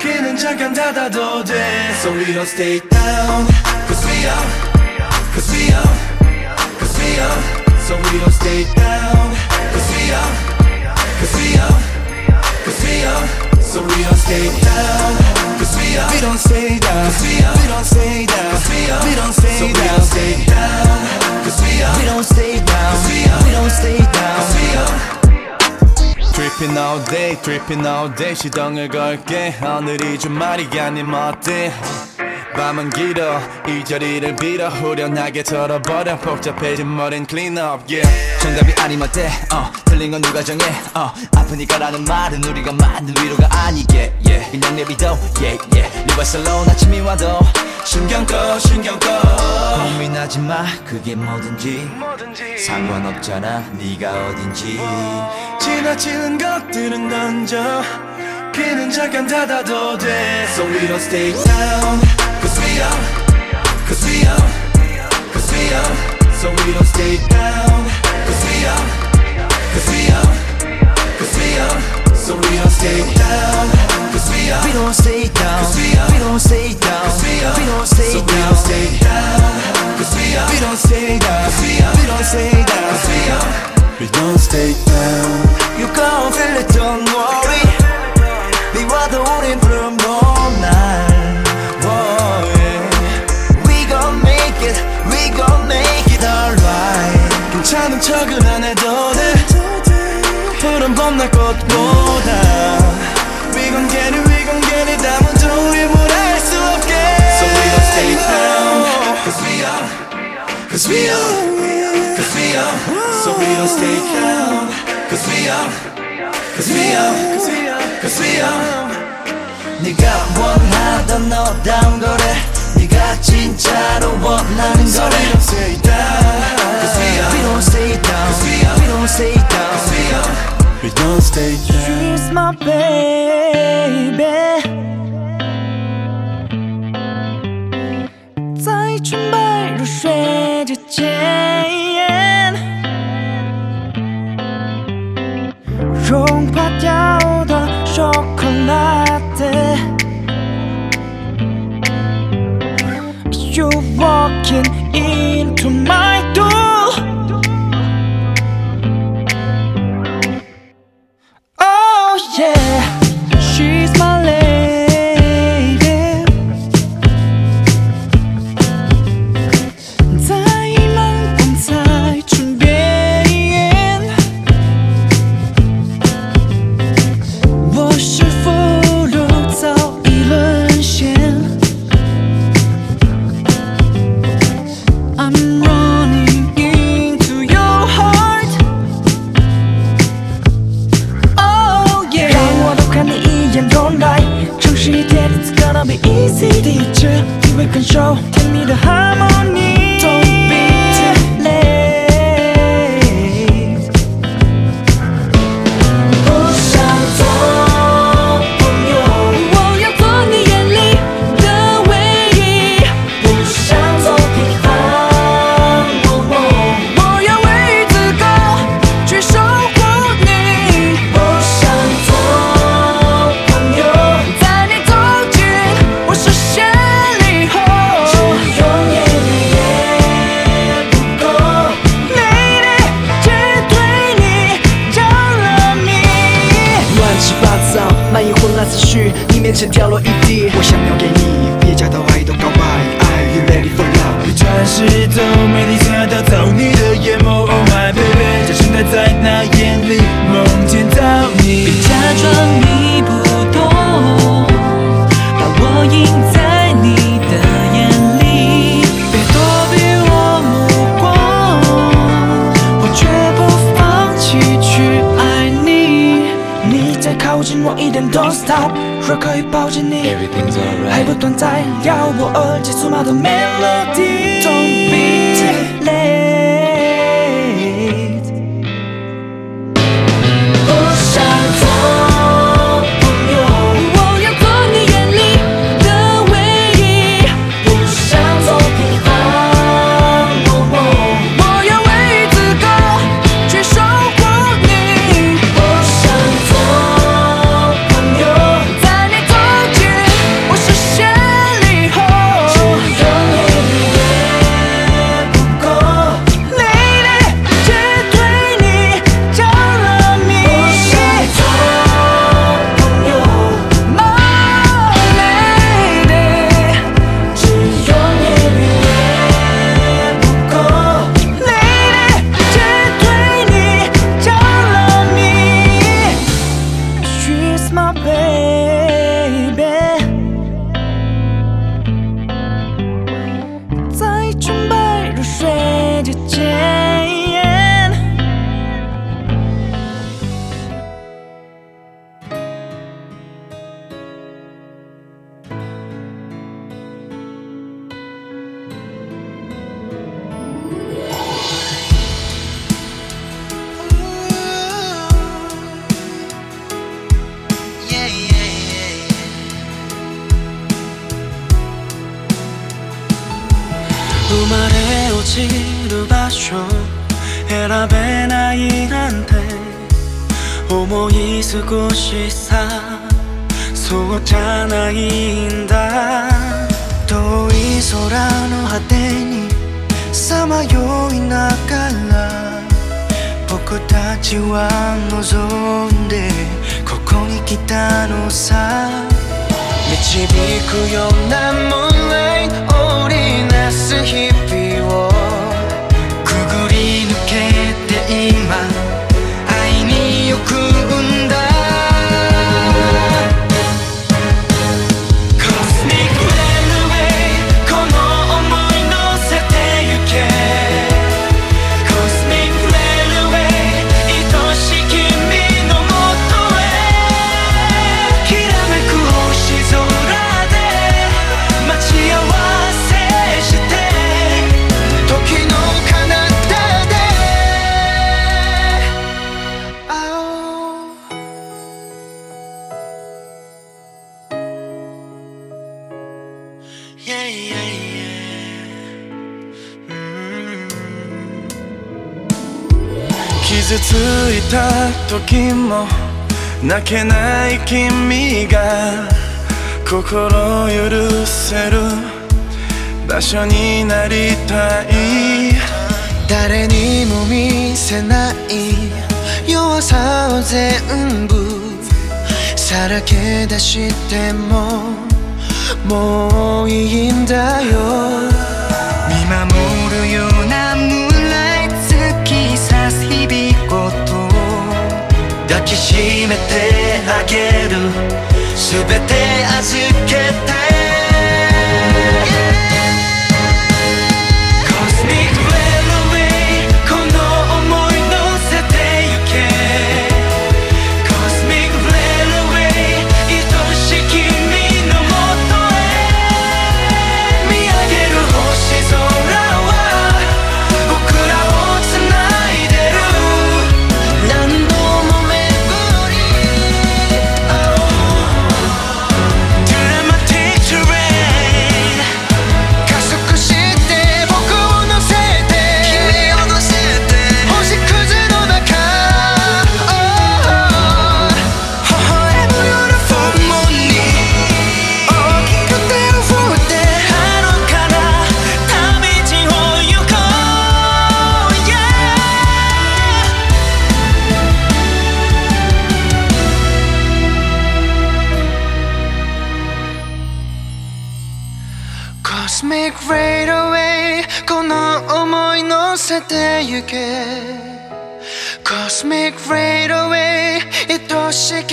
Speaker 9: 귀는 잠깐 닫아도 돼. So we don't stay down Cause we up Cause we up Cause we up So we don't stay down Cause we up Cause we up Cause we up So we don't stay down Cause we up We don't stay down Cause we up We don't stay down Cause we up We don't stay so down we don't stay down Cause we up We don't stay down Cause we up We don't stay down Cause we up Tripping all day, tripping all day 시동을 걸게 오늘이 주말이 아님 어때 밤은 길어. 이 자리를 빌어. 후련하게 털어버려. 복잡해진 머린 up yeah.
Speaker 8: 정답이 아니면 돼 어, 틀린 건 누가 정해? 어, 아프니까 라는 말은 우리가 만든 위로가 아니게 yeah. 그냥 내비둬 yeah, yeah. Alone 아침이 와도
Speaker 9: 신경 꺼 신경 꺼.
Speaker 8: 고민하지 마 그게 뭐든지. 상관없잖아 네가 어딘지.
Speaker 9: 지나치는 것들은 던져. 귀는 잠깐 닫아도 돼. So we don't stay down Cause we up Cause we up Cause we up So we don't stay down Cause we up Cause we up Cause we up So we don't stay down Cause we up
Speaker 8: We don't stay down
Speaker 9: Cause we up
Speaker 8: We don't stay down
Speaker 9: Cause we up
Speaker 8: We don't stay
Speaker 9: So we
Speaker 8: down
Speaker 9: don't stay down Cause we up We don't stay down Cause we up We don't stay down Cause we up We don't stay down
Speaker 8: You gon' feel it don't worry 미워도 우린
Speaker 9: 괜찮은 척은 안 해도 돼 푸른 봄날 꽃보다 We gon' get it, we gon' get it 아무도 우리 뭘알수 없게 So we gon' stay down Cause we are Cause we are Cause we are So we gon' stay down Cause we are Cause we are Cause we are
Speaker 10: 네가 원하던 너다운 거래 네가 진짜로 원하는 거래 So we gon' stay down we don't stay down. We don't stay down.
Speaker 9: We don't stay down.
Speaker 4: She's my baby. 在纯白如雪之间，融化掉的 chocolate。You walking in. easy，第一次，你会感受甜蜜的 harmony。
Speaker 6: 要我
Speaker 4: 耳机
Speaker 6: 出码都没了。
Speaker 7: 弱さを全部さらけ出してももういいんだよ。見守るようなムーンライト突き刺す日々ごと。抱きしめてあげる。すべて預けて 乗せてゆけ Cosmic Raid Away 愛しい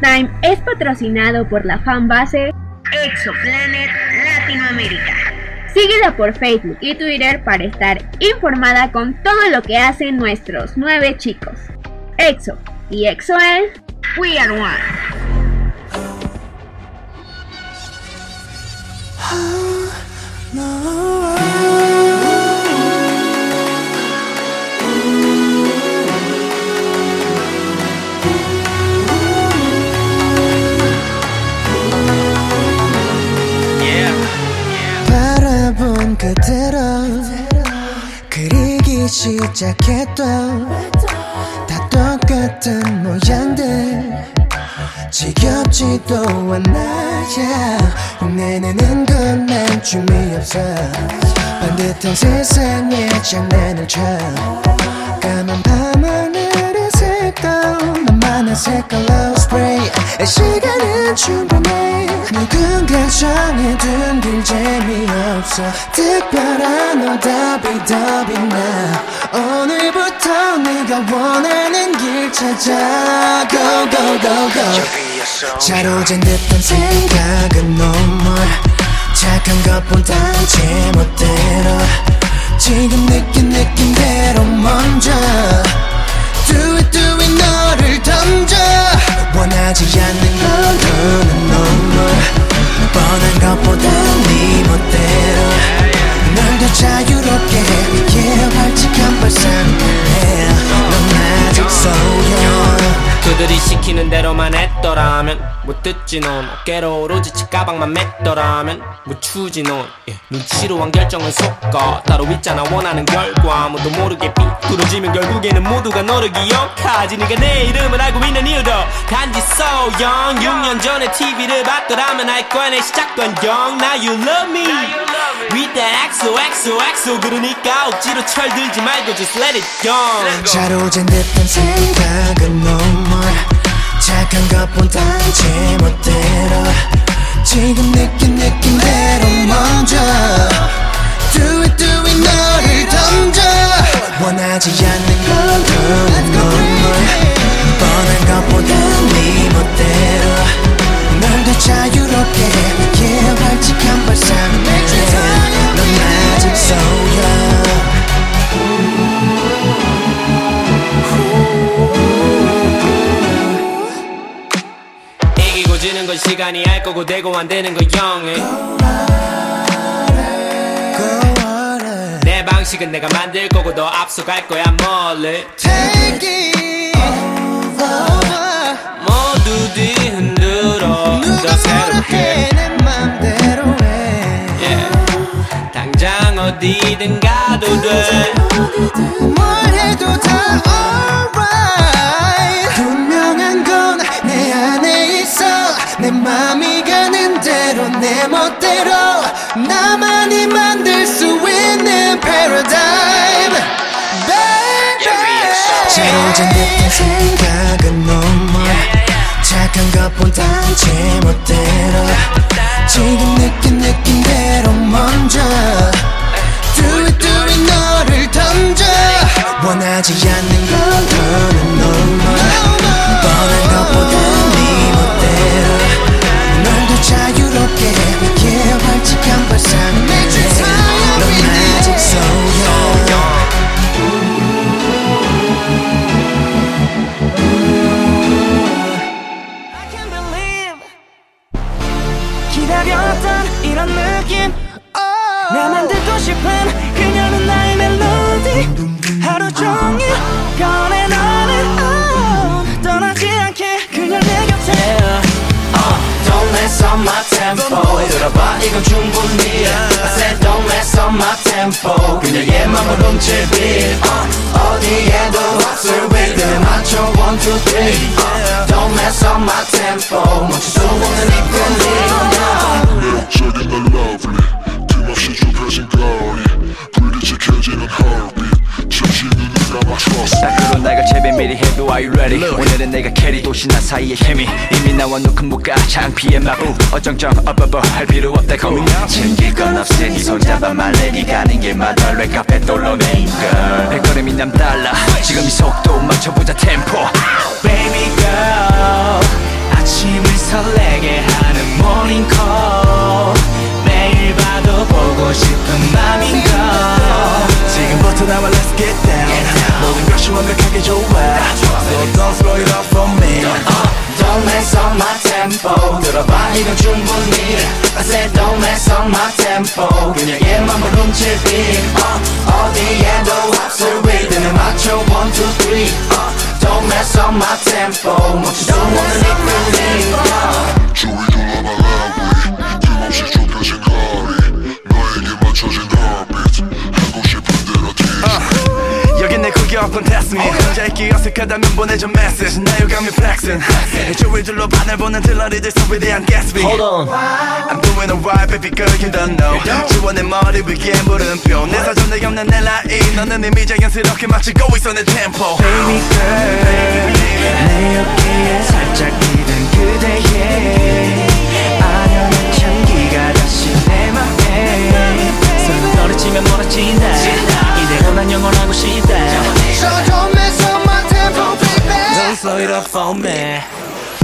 Speaker 11: ExoTime es patrocinado por la fanbase Exoplanet Latinoamérica. Síguela por Facebook y Twitter para estar informada con todo lo que hacen nuestros nueve chicos. Exo y Exo es We Are One.
Speaker 7: 시작해도 다 똑같은 모양들. 지겹지도 않아야 흉내내는 건난 춤이 없어. 반듯한 세상에 장난을 쳐. 까만 색깔. 나 만의 색깔로 스프레이 시간은 충분해 누군가 정해둔 길 재미없어. 특별한 오답이 더 빛나. 오늘부터 네가 원하는 길 찾아. Go go go go. 자로진 듯한 생각은 너무 착한 것보단 제멋대로. 지금 느낀 느낌대로
Speaker 12: 못 듣지 넌 어깨로 오로지 치가방만 맸더라면 못 추지 넌 예, 눈치로 한 결정은 속거. 따로 있잖아 원하는 결과. 아무도 모르게 삐뚤어지면 결국에는 모두가 너를 기억하지. 네가 내 이름을 알고 있는 이유도 단지 so young 6년 전에 TV를 봤더라면 알 거야 내 시작된 영. Now you love me. With that XO XO XO 그러니까 억지로 철들지 말고 just let it go.
Speaker 7: 자로진 듯한 생각은 너무 착한 것보단 제멋대로 지금 느낀 느낌대로 먼저 Do it do it 너를 던져. 원하지 않는 건 더는 눈물 뻔한 것보단 네 멋대로 널 더 자유롭게 해 활칙한 발상을 넌 아직 소녀
Speaker 13: 시간이 알 거고 되고 안 되는 건 영해. 내 방식은 내가 만들 거고 너 앞서갈 거야 멀리 모두 뒤흔들어. 더 새롭게.
Speaker 7: 내 맘대로 해.
Speaker 13: Yeah. 당장 어디든 가도 돼.
Speaker 7: 뭘 해도 다 내 맘이 가는 대로 내 멋대로 나만이 만들 수 있는 paradigm. Baby. 지워진 듯한 생각은 너무 착한 것보단 제멋대로. 지금 느낀 느낌대로 먼저. Do it do it 너를 던져. 원하지 않는 건더
Speaker 6: 기다렸던 이런 느낌. 나만 듣고 싶은 그녀는 나의 멜로디. 하루 종일 꺼내 너는 oh, 떠나지 않게 그녀 내 곁에
Speaker 13: Don't mess up my tempo 들어봐 이건 충분히 I said don't mess up my tempo 그녀의 맘을 훔칠 beat uh, 어디에도 없을 rhythm 맞춰 one two three uh, Don't mess up my tempo 멈출 수 없는 이 feeling
Speaker 10: 매력적인 널 lovely 틈없이 좁혀진 거리 불빛이 켜지는 heartbeat 잠시 눈을 감아 trust
Speaker 9: 딱 그런 날 제배 미리 해도 Are you ready? 오늘은 내가 캐리 도시나 사이의 케미. 이미 나와 놓은 무가 창피의 마부 어정쩡 업업어 할 필요 없다 고민 챙길 건 없으니 손잡아 말레기 가는 길마다 랩카페 돌로네 girl. 발걸음이 남달라. 지금 이 속도 맞춰보자 템포 Baby girl 아침을 설레게 하는 morning call. 매일 봐도 보고 싶은 맘인 걸. 지금부터 나와 let's get down 모든 것이 완벽하게 좋아 So don't slow it up for me
Speaker 13: Don't mess up my tempo 들어봐 이건 충분히 I said don't mess up my tempo 그녀의 맘을 훔칠 beat uh, 어디에도 없을 rhythm에 맞춰 one two three uh, Don't mess up my tempo 멈출 수 없는 이 feeling
Speaker 9: Test me 혼자 있기 어색하다면 보내줘 message. 나 유감이 flexing. 주위 둘러봐 날 보는 들러리들 소리에 대한 Gatsby Hold on. I'm doing alright baby girl you don't know. 내 머리 위에 물음표. 내 사전에 없는 내 라인 너는 이미 자연스럽게 맞추고 있어 내 템포 Baby girl 내 어깨에 살짝 기댄 그대의 아련한 향기가 다시 내 맘에. 손을 떨어지면 멀어진다 이대로 난 영원하고 싶다
Speaker 7: So don't mess up my tempo baby
Speaker 9: Don't slow it up for me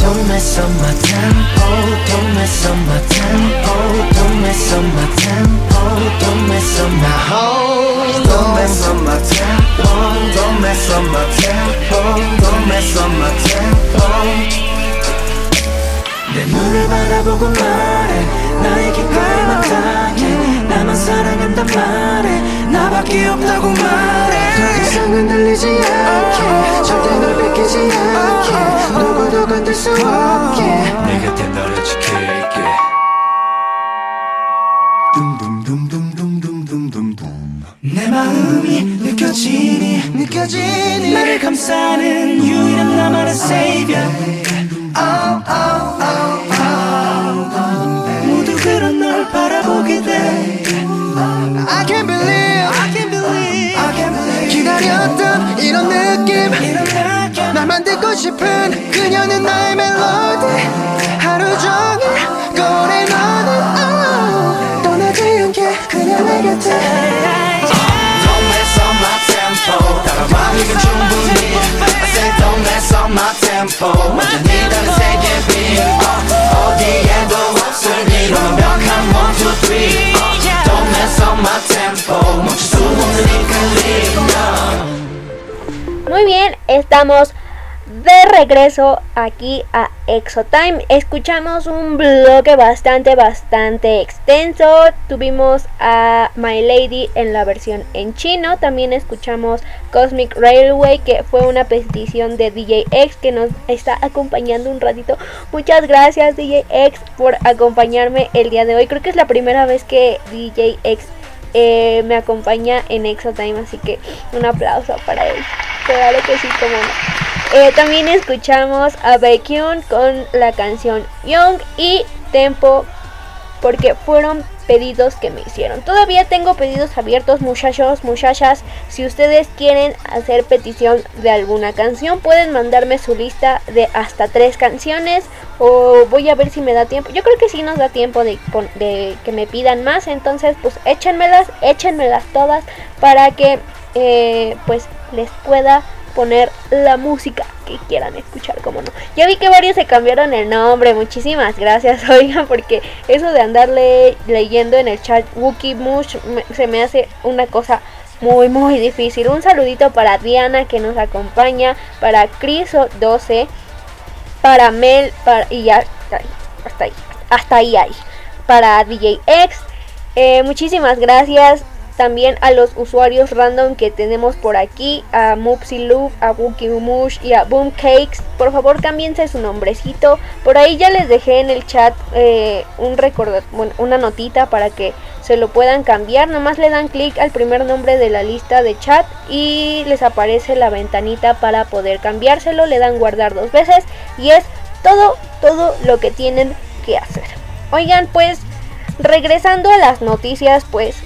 Speaker 7: Don't mess up my tempo, don't mess up my tempo, don't mess up my tempo, don't mess up my whole. Don't mess up my tempo, don't mess up my tempo, don't mess up my tempo.
Speaker 6: 내 눈을 바라보고 말해 나에게 갈망당해 나만 사랑한단 말해 나밖에 없다고 말해
Speaker 7: 더 이상은 들리지 않게, 절대 널 뺏기지 않게, 누구도 건들 수 없게.
Speaker 9: 내 곁에 너를 지킬게
Speaker 6: 내 마음이 느껴지니 느껴지니 나를 감싸는 유일한 나만의 savior oh, oh, oh,
Speaker 7: 느낌 날 만들고
Speaker 6: 싶은 그녀는 나의 멜로디. 하루 종일 꺼내 너는 oh, 떠나지 않게 그냥 내 곁에.
Speaker 8: Don't mess up my tempo 따라와기면 충분히 I said don't mess up my tempo 완전히 다른 세계 빛 어디에도 없을 이런 완벽한 one two three Don't mess up my tempo 멈출 수 없는 이 끌림
Speaker 5: Muy bien, estamos de regreso aquí a Exotime. Escuchamos un bloque bastante, bastante extenso. Tuvimos a My Lady en la versión en chino. También escuchamos Cosmic Railway, que fue una petición de DJ X que nos está acompañando un ratito. Muchas gracias DJ X por acompañarme el día de hoy. Creo que es la primera vez que DJ X eh, me acompaña en Exotime, así que un aplauso para él. Claro que sí, como no. Eh, también escuchamos a Baekhyun con la canción Young y Tempo porque fueron pedidos que me hicieron. Todavía tengo pedidos abiertos, muchachos, muchachas. Si ustedes quieren hacer petición de alguna canción, pueden mandarme su lista de hasta tres canciones. O voy a ver si me da tiempo. Yo creo que sí nos da tiempo de, de que me pidan más. Entonces, pues échenmelas, échenmelas todas para que eh, pues les pueda poner la música que quieran escuchar, como no. Ya vi que varios se cambiaron el nombre, muchísimas gracias, oigan, porque eso de andarle leyendo en el chat Wookie Mush se me hace una cosa muy muy difícil. Un saludito para Diana que nos acompaña, para Criso 12, para Mel, para y ya hasta ahí, hasta ahí, hasta. Para DJ X, eh, muchísimas gracias también a los usuarios random que tenemos por aquí, a Mupsi Loop, a Wookie Mush y a Boom Cakes. Por favor, cámbiense su nombrecito. Por ahí ya les dejé en el chat eh, un bueno, una notita para que se lo puedan cambiar. Nomás le dan clic al primer nombre de la lista de chat y les aparece la ventanita para poder cambiárselo. Le dan guardar dos veces y es todo, todo lo que tienen que hacer. Oigan, pues regresando a las noticias, pues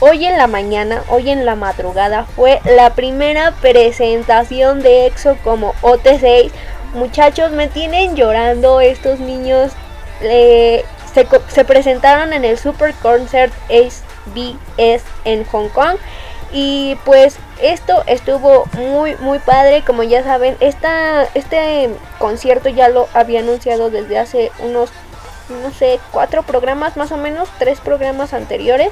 Speaker 5: hoy en la mañana, hoy en la madrugada fue la primera presentación de EXO como OT6. Muchachos, me tienen llorando estos niños. eh, se, presentaron en el Super Concert SBS en Hong Kong. Y pues esto estuvo muy muy padre, como ya saben, este concierto ya lo había anunciado desde hace unos, no sé, cuatro programas más o menos, tres programas anteriores.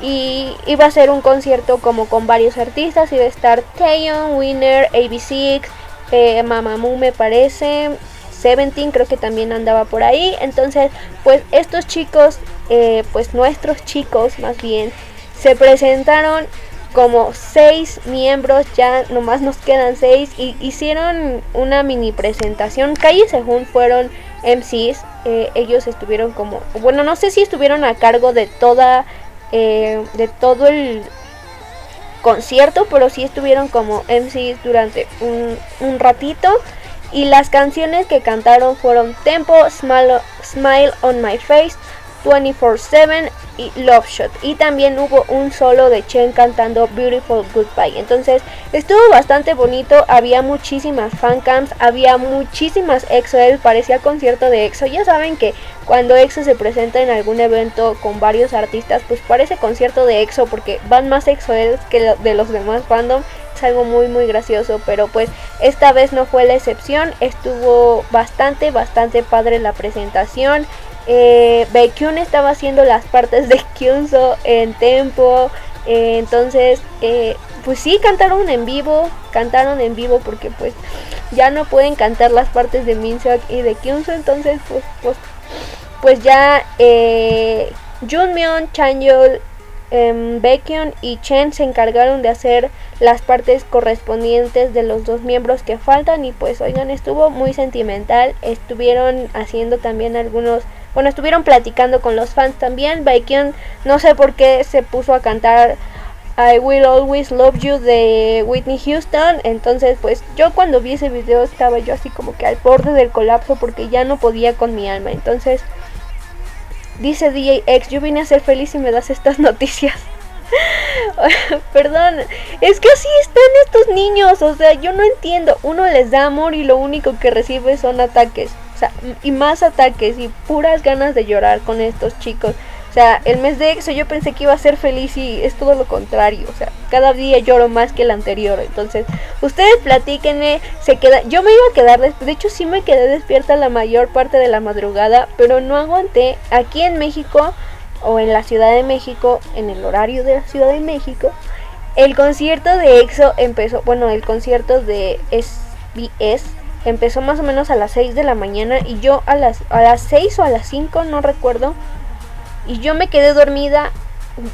Speaker 5: Y iba a ser un concierto como con varios artistas, iba a estar Taeyeon, Winner, AB6, eh, Mamamoo me parece, Seventeen creo que también andaba por ahí. Entonces, pues estos chicos, eh, pues nuestros chicos más bien, se presentaron como seis miembros, ya nomás nos quedan seis, y hicieron una mini presentación. Calle Sejun fueron MCs, eh, ellos estuvieron como, bueno, no sé si estuvieron a cargo de toda, eh, de todo el concierto, pero sí estuvieron como MCs durante un, un ratito. Y las canciones que cantaron fueron Tempo, Smile, Smile on My Face, 24-7 y Love Shot. Y también hubo un solo de Chen cantando Beautiful Goodbye. Entonces estuvo bastante bonito. Había muchísimas fancams, había muchísimas EXO. Parecía concierto de EXO. Ya saben que cuando EXO se presenta en algún evento con varios artistas, pues parece concierto de EXO porque van más EXO que de los demás fandom. Es algo muy muy gracioso, pero pues esta vez no fue la excepción. Estuvo bastante, bastante padre la presentación. Eh, Baekhyun estaba haciendo las partes de Kyunso en tempo. eh, entonces, eh, pues sí, cantaron en vivo. Cantaron en vivo porque pues ya no pueden cantar las partes de Minseok y de Kyunso. Entonces, pues, pues, pues ya eh, Junmyeon, Chanyeol, em, Baekhyun y Chen se encargaron de hacer las partes correspondientes de los dos miembros que faltan y pues oigan estuvo muy sentimental estuvieron haciendo también algunos bueno estuvieron platicando con los fans también Baekhyun no sé por qué se puso a cantar I Will Always Love You de Whitney Houston entonces pues yo cuando vi ese video estaba yo así como que al borde del colapso porque ya no podía con mi alma entonces Dice DJ X, yo vine a ser feliz y me das estas noticias. Perdón, es que así están estos niños, o sea, yo no entiendo. Uno les da amor y lo único que recibe son ataques. O sea, y más ataques y puras ganas de llorar con estos chicos. O sea, el mes de EXO yo pensé que iba a ser feliz y es todo lo contrario. O sea, cada día lloro más que el anterior. Entonces, ustedes platíquenme, se queda, yo me iba a quedar, des- de hecho sí me quedé despierta la mayor parte de la madrugada, pero no aguanté. Aquí en México o en la Ciudad de México, en el horario de la Ciudad de México, el concierto de EXO empezó, bueno, el concierto de SBS empezó más o menos a las 6 de la mañana y yo a las, a las 6 o a las 5, no recuerdo, y yo me quedé dormida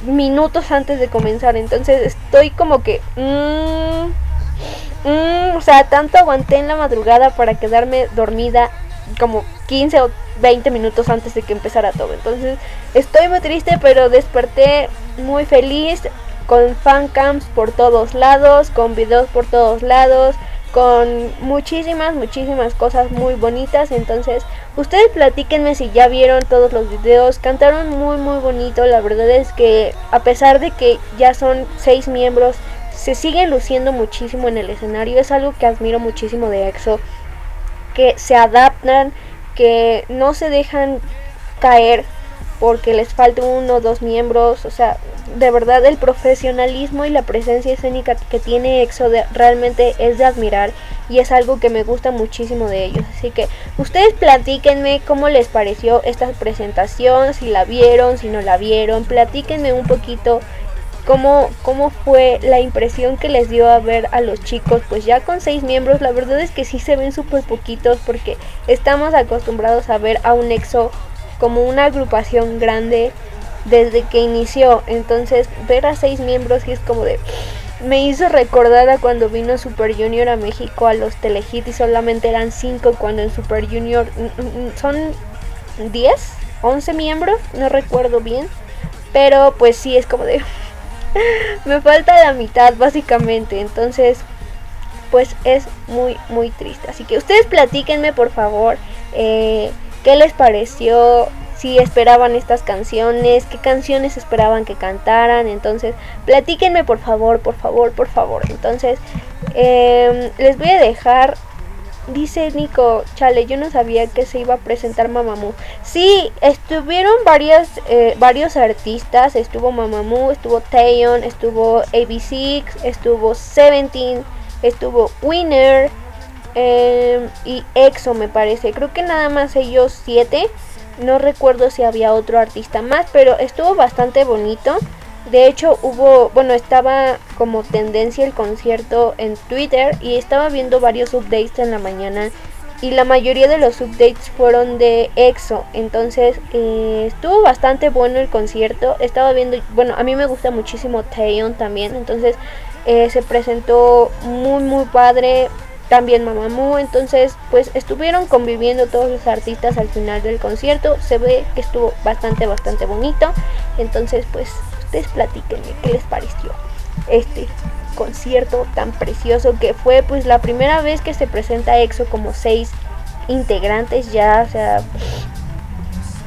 Speaker 5: minutos antes de comenzar, entonces estoy como que... mm, mm, o sea, tanto aguanté en la madrugada para quedarme dormida como 15 o 20 minutos antes de que empezara todo. Entonces estoy muy triste, pero desperté muy feliz con fancams por todos lados, con videos por todos lados, con muchísimas, muchísimas cosas muy bonitas. Entonces, ustedes platíquenme si ya vieron todos los videos. Cantaron muy, muy bonito. La verdad es que a pesar de que ya son seis miembros, se siguen luciendo muchísimo en el escenario. Es algo que admiro muchísimo de EXO. Que se adaptan, que no se dejan caer porque les falta uno o dos miembros. O sea, de verdad el profesionalismo y la presencia escénica que tiene EXO realmente es de admirar y es algo que me gusta muchísimo de ellos. Así que ustedes platíquenme cómo les pareció esta presentación, si la vieron, si no la vieron, platíquenme un poquito cómo, cómo fue la impresión que les dio a ver a los chicos, pues ya con seis miembros, la verdad es que sí se ven súper poquitos porque estamos acostumbrados a ver a un EXO como una agrupación grande desde que inició, entonces ver a seis miembros y es como de... Me hizo recordar a cuando vino Super Junior a México a los Telehit y solamente eran cinco cuando en Super Junior mm, mm, son 10, 11 miembros, no recuerdo bien, pero pues sí es como de me falta la mitad básicamente, entonces pues es muy muy triste. Así que ustedes platíquenme por favor eh, qué les pareció, si esperaban estas canciones, qué canciones esperaban que cantaran, entonces platíquenme por favor, por favor, por favor. Entonces em, les voy a dejar Dice Nico, chale, yo no sabía que se iba a presentar Mamamoo. Sí, estuvieron eh, varios artistas. Estuvo Mamamoo, estuvo Taeyeon, estuvo AB6, estuvo Seventeen, estuvo Winner eh, y EXO me parece. Creo que nada más ellos siete. No recuerdo si había otro artista más, pero estuvo bastante bonito. De hecho, hubo, bueno, estaba como tendencia el concierto en Twitter y estaba viendo varios updates en la mañana y la mayoría de los updates fueron de EXO. Entonces, eh, estuvo bastante bueno el concierto. Estaba viendo, bueno, a mí me gusta muchísimo Taeyeon también, entonces eh, se presentó muy muy padre. También Mamamoo, entonces pues estuvieron conviviendo todos los artistas al final del concierto. Se ve que estuvo bastante, bastante bonito. Entonces pues ustedes platíquenme qué les pareció este concierto tan precioso que fue pues la primera vez que se presenta EXO como seis integrantes ya, o sea,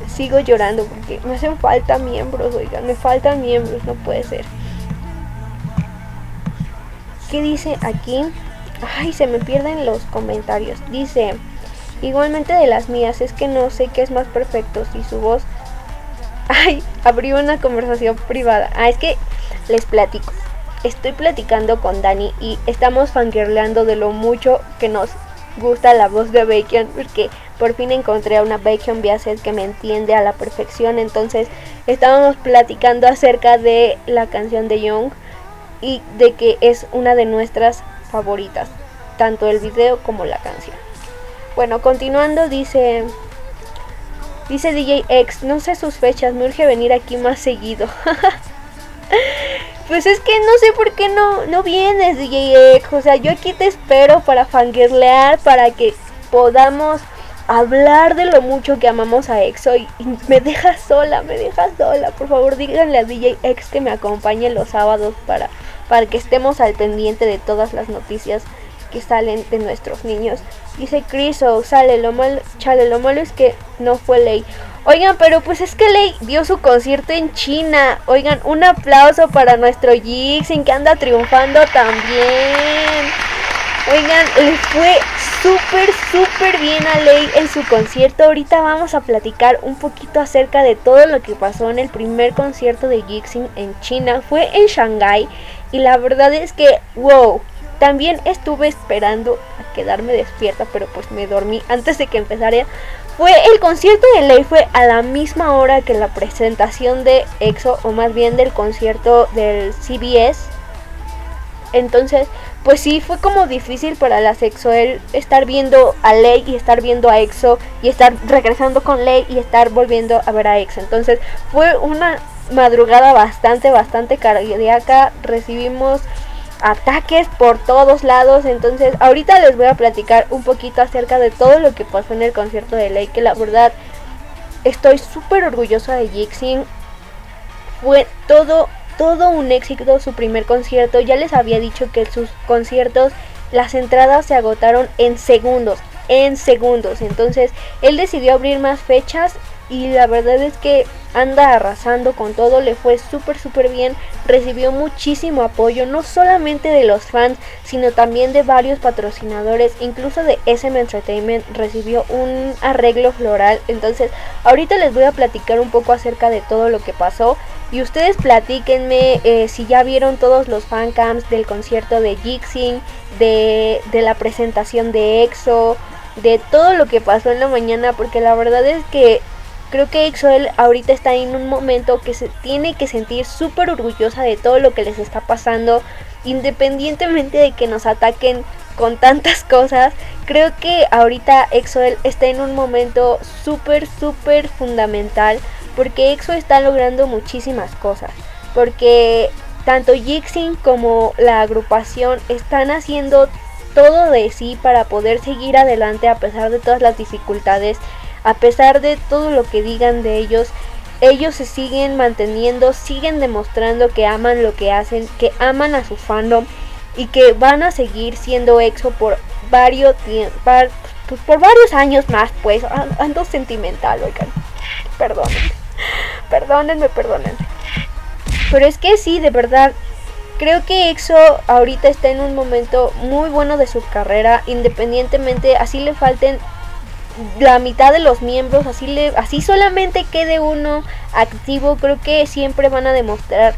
Speaker 5: sigo llorando porque me hacen falta miembros, oigan, me faltan miembros, no puede ser. ¿Qué dice aquí? Ay, se me pierden los comentarios. Dice, igualmente de las mías, es que no sé qué es más perfecto, si su voz... Ay, abrió una conversación privada. Ah, es que les platico. Estoy platicando con Dani y estamos fangirleando de lo mucho que nos gusta la voz de Bacon porque por fin encontré a una Bacon Biaset que me entiende a la perfección. Entonces estábamos platicando acerca de la canción de Young y de que es una de nuestras favoritas, tanto el video como la canción. Bueno, continuando dice dice DJ X, no sé sus fechas, me urge venir aquí más seguido. Pues es que no sé por qué no, no vienes, DJ X. O sea, yo aquí te espero para fangirlear, para que podamos hablar de lo mucho que amamos a EXO. Y, y me dejas sola, me dejas sola. Por favor, díganle a DJ X que me acompañe los sábados para, para que estemos al pendiente de todas las noticias que salen de nuestros niños. Dice Chris, o sale lo malo, chale, lo malo es que no fue ley. Oigan, pero pues es que Lei dio su concierto en China. Oigan, un aplauso para nuestro Jixin que anda triunfando también. Oigan, le fue súper, súper bien a Lei en su concierto. Ahorita vamos a platicar un poquito acerca de todo lo que pasó en el primer concierto de Jixin en China. Fue en Shanghai y la verdad es que, wow, también estuve esperando a quedarme despierta, pero pues me dormí antes de que empezara. Fue el concierto de Lei fue a la misma hora que la presentación de EXO o más bien del concierto del CBS. Entonces, pues sí fue como difícil para las EXO-L estar viendo a Lei y estar viendo a EXO y estar regresando con Lei y estar volviendo a ver a EXO. Entonces, fue una madrugada bastante bastante cardíaca. Recibimos ataques por todos lados. Entonces, ahorita les voy a platicar un poquito acerca de todo lo que pasó en el concierto de Lei. Que la verdad, estoy súper orgullosa de Jixin. Fue todo, todo un éxito su primer concierto. Ya les había dicho que sus conciertos, las entradas se agotaron en segundos. En segundos. Entonces, él decidió abrir más fechas y la verdad es que anda arrasando con todo, le fue súper súper bien, recibió muchísimo apoyo, no solamente de los fans, sino también de varios patrocinadores, incluso de SM Entertainment recibió un arreglo floral, entonces ahorita les voy a platicar un poco acerca de todo lo que pasó y ustedes platíquenme eh, si ya vieron todos los fancams del concierto de Jixin, de, de la presentación de EXO, de todo lo que pasó en la mañana, porque la verdad es que creo que EXO-L ahorita está en un momento que se tiene que sentir súper orgullosa de todo lo que les está pasando, independientemente de que nos ataquen con tantas cosas. Creo que ahorita EXO-L está en un momento súper, súper fundamental, porque EXO está logrando muchísimas cosas, porque tanto Jixin como la agrupación están haciendo todo de sí para poder seguir adelante a pesar de todas las dificultades a pesar de todo lo que digan de ellos, ellos se siguen manteniendo, siguen demostrando que aman lo que hacen, que aman a su fandom y que van a seguir siendo EXO por varios pues por varios años más, pues ando sentimental, oigan. Perdónenme. Perdónenme, perdónenme. Pero es que sí, de verdad, creo que EXO ahorita está en un momento muy bueno de su carrera, independientemente, así le falten la mitad de los miembros, así, le, así solamente quede uno activo, creo que siempre van a demostrar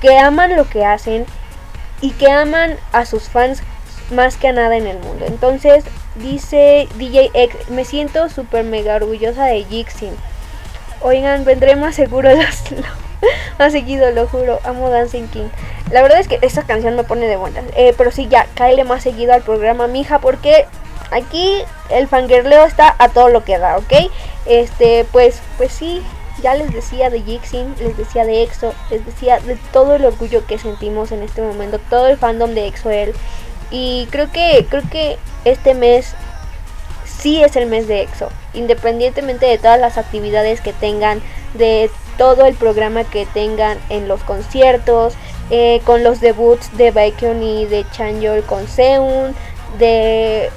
Speaker 5: que aman lo que hacen y que aman a sus fans más que a nada en el mundo. Entonces, dice DJ X, me siento súper mega orgullosa de Jixin. Oigan, vendré más seguro más seguido, lo juro. Amo Dancing King. La verdad es que esta canción me pone de buenas. Eh, pero sí, ya, cáele más seguido al programa, mija, porque aquí el fangirleo está a todo lo que da, ¿ok? Este, pues, pues sí, ya les decía de Jixin, les decía de EXO, les decía de todo el orgullo que sentimos en este momento, todo el fandom de EXO-L. Y creo que, creo que este mes sí es el mes de EXO, independientemente de todas las actividades que tengan, de todo el programa que tengan en los conciertos, eh, con los debuts de Baekhyun y de Chanyeol con Seun, de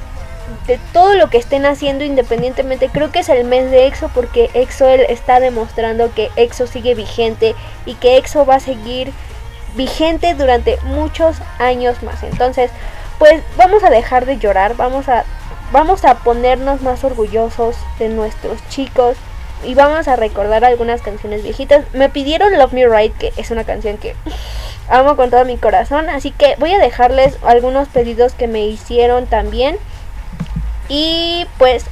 Speaker 5: de todo lo que estén haciendo independientemente. Creo que es el mes de EXO porque EXO está demostrando que EXO sigue vigente y que EXO va a seguir vigente durante muchos años más. Entonces, pues vamos a dejar de llorar, vamos a vamos a ponernos más orgullosos de nuestros chicos y vamos a recordar algunas canciones viejitas. Me pidieron Love Me Right, que es una canción que amo con todo mi corazón, así que voy a dejarles algunos pedidos que me hicieron también. Y pues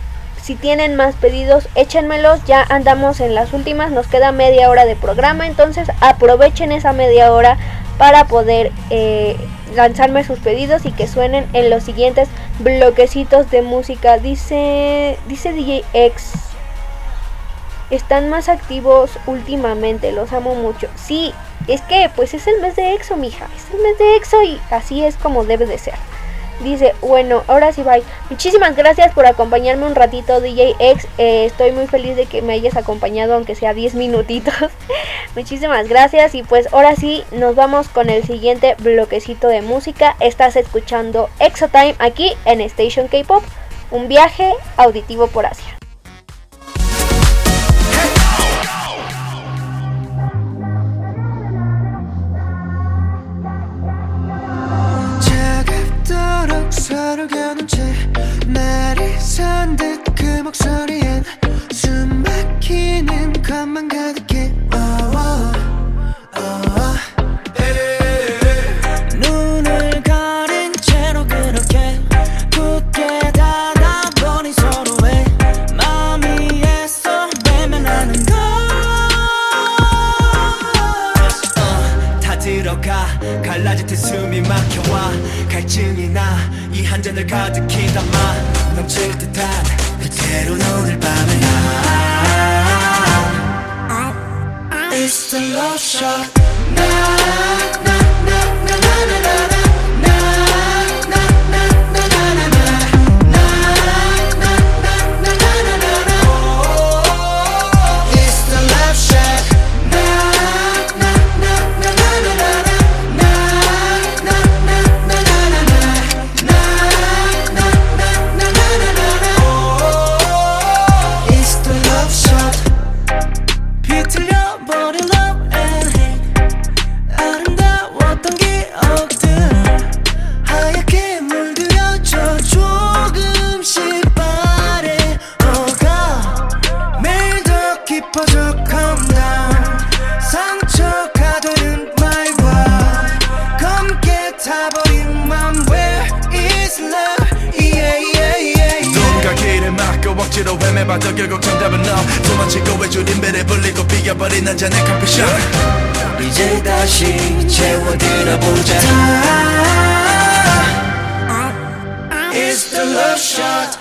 Speaker 5: si tienen más pedidos, échenmelos. Ya andamos en las últimas, nos queda media hora de programa. Entonces aprovechen esa media hora para poder eh, lanzarme sus pedidos y que suenen en los siguientes bloquecitos de música. Dice, dice DJ. Están más activos últimamente, los amo mucho. Sí, es que pues es el mes de EXO, mija. Es el mes de EXO y así es como debe de ser. Dice, bueno, ahora sí, bye. Muchísimas gracias por acompañarme un ratito, DJ X. Eh, estoy muy feliz de que me hayas acompañado, aunque sea 10 minutitos. Muchísimas gracias. Y pues ahora sí, nos vamos con el siguiente bloquecito de música. Estás escuchando Exotime aquí en Station K-Pop. Un viaje auditivo por Asia.
Speaker 7: 서로 겨눈 채 나를 산듯 그 목소리엔 숨 막히는 것만 가득해 oh, oh. 가득히 담아 넘칠 듯한 그대로 오늘 밤을 It's the love shot.
Speaker 6: 나, 나, 나, 나, 봐도 결국 정답은 너. 도망치고 외줄인 배를 불리고 비겨버린 한 잔의 커피숍.
Speaker 7: 이제 다시 채워들어보자. It's the love shot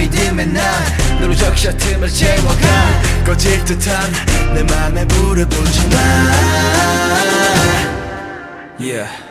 Speaker 10: 믿음의 난 너로 적셔 틈을 채워가
Speaker 6: 꺼질 듯한 내 맘에 불을 붙여놔
Speaker 10: Yeah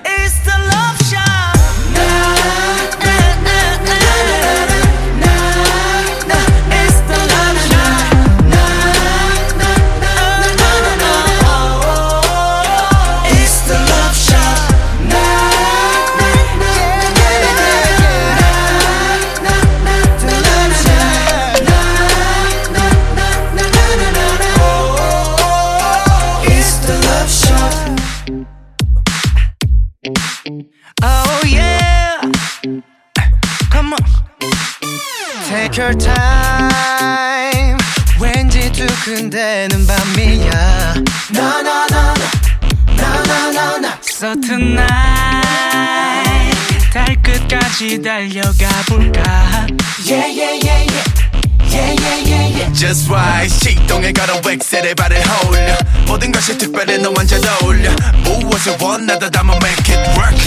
Speaker 6: 무엇을 원하다 담아 make it work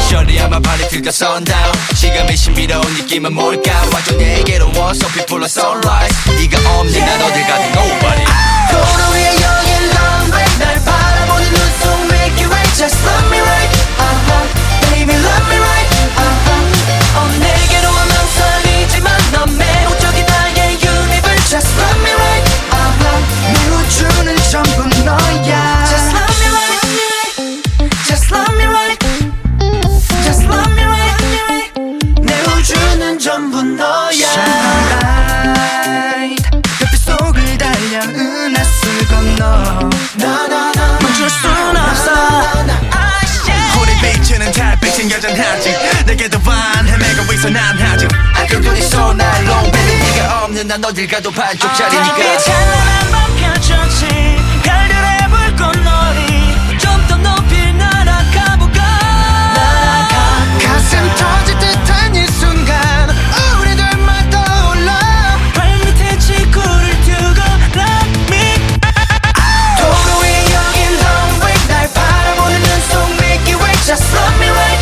Speaker 10: Shorty 아마 발이 들겨 sundown 시간의 신비로운 느낌은 뭘까 완전 내게로 와서 people are sunrise 네가 없는 난 어딜 가도 nobody
Speaker 7: 도로 위에 여긴 long way 날 바라보는 눈속 make it right Just love
Speaker 6: 있어 난 아직
Speaker 10: so night long baby 네가 없는 난 어딜 가도 반쪽짜리니까.
Speaker 14: 달빛 찬란한 밤 펼쳐진 별들의 불꽃놀이 좀 더 높이 날아가볼까?
Speaker 7: 가슴 터질 듯한 이 순간 우리들만 떠올라.
Speaker 14: 발밑에 지구를 두고 Let me
Speaker 7: 도로 위에 여긴 long way 날 바라보는 눈속 it right Just love me right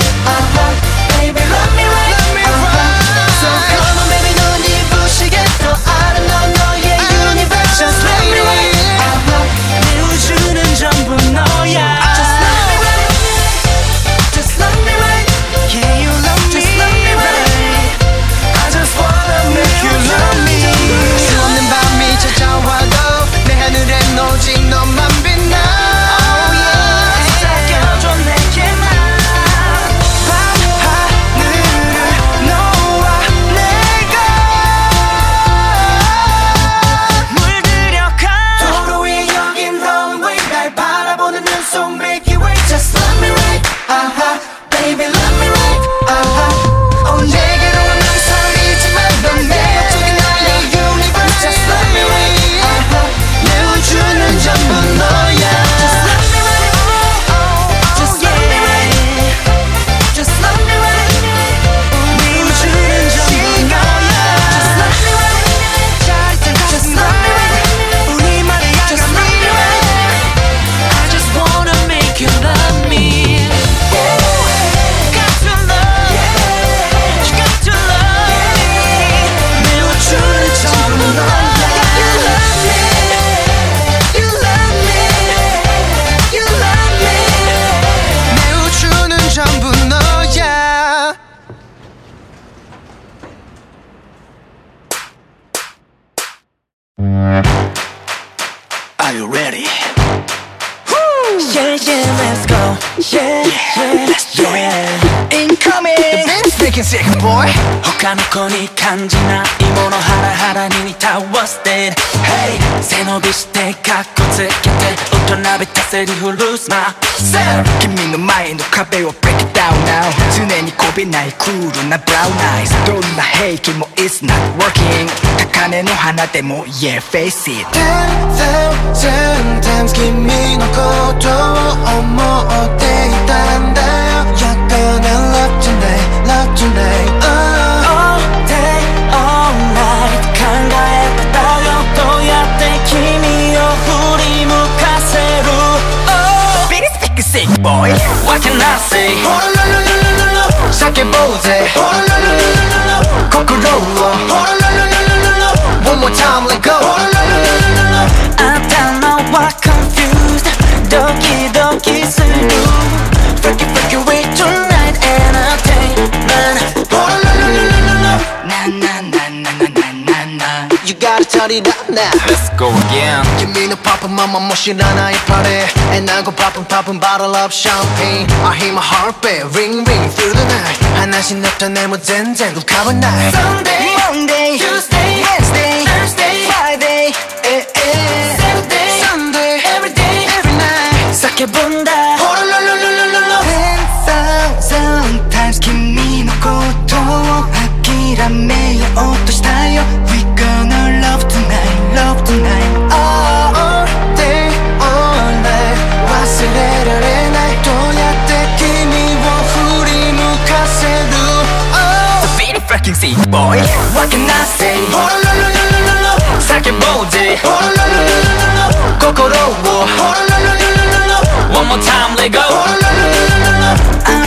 Speaker 7: 感じないものハラハラに似たワステイ背伸びしてカッコつけて大人びたセリフルースマッサー君の前の壁をブレイクダウン now 常にこびないクールなブラウンアイスどんな兵器もイスナ not working 高根の花でも Yeah face it Ten thousand times 君のことを思っていたんだよ。Yeah gonna love tonight boy. What can I say? Sake boze. Oh, One more time, let go. Oh, la, la. I don't confused. Doki doki sunu. 날이란 날
Speaker 15: Let's go again.
Speaker 7: 김민호 바쁜 맘만 모시라 나의 팔에 애나고 바쁜 바쁜 bottle of champagne. I hear my heart beat ring ring through the night. 하나씩 나타내 뭐 젠젠 욱하는 날 Sunday, Monday, Tuesday, Wednesday, Thursday, Friday, eh, eh. Saturday, Sunday, every day, every night.
Speaker 15: 싹해본다. boy.
Speaker 7: What can I say? 사겨보지. 고고로.
Speaker 15: One more time, let go.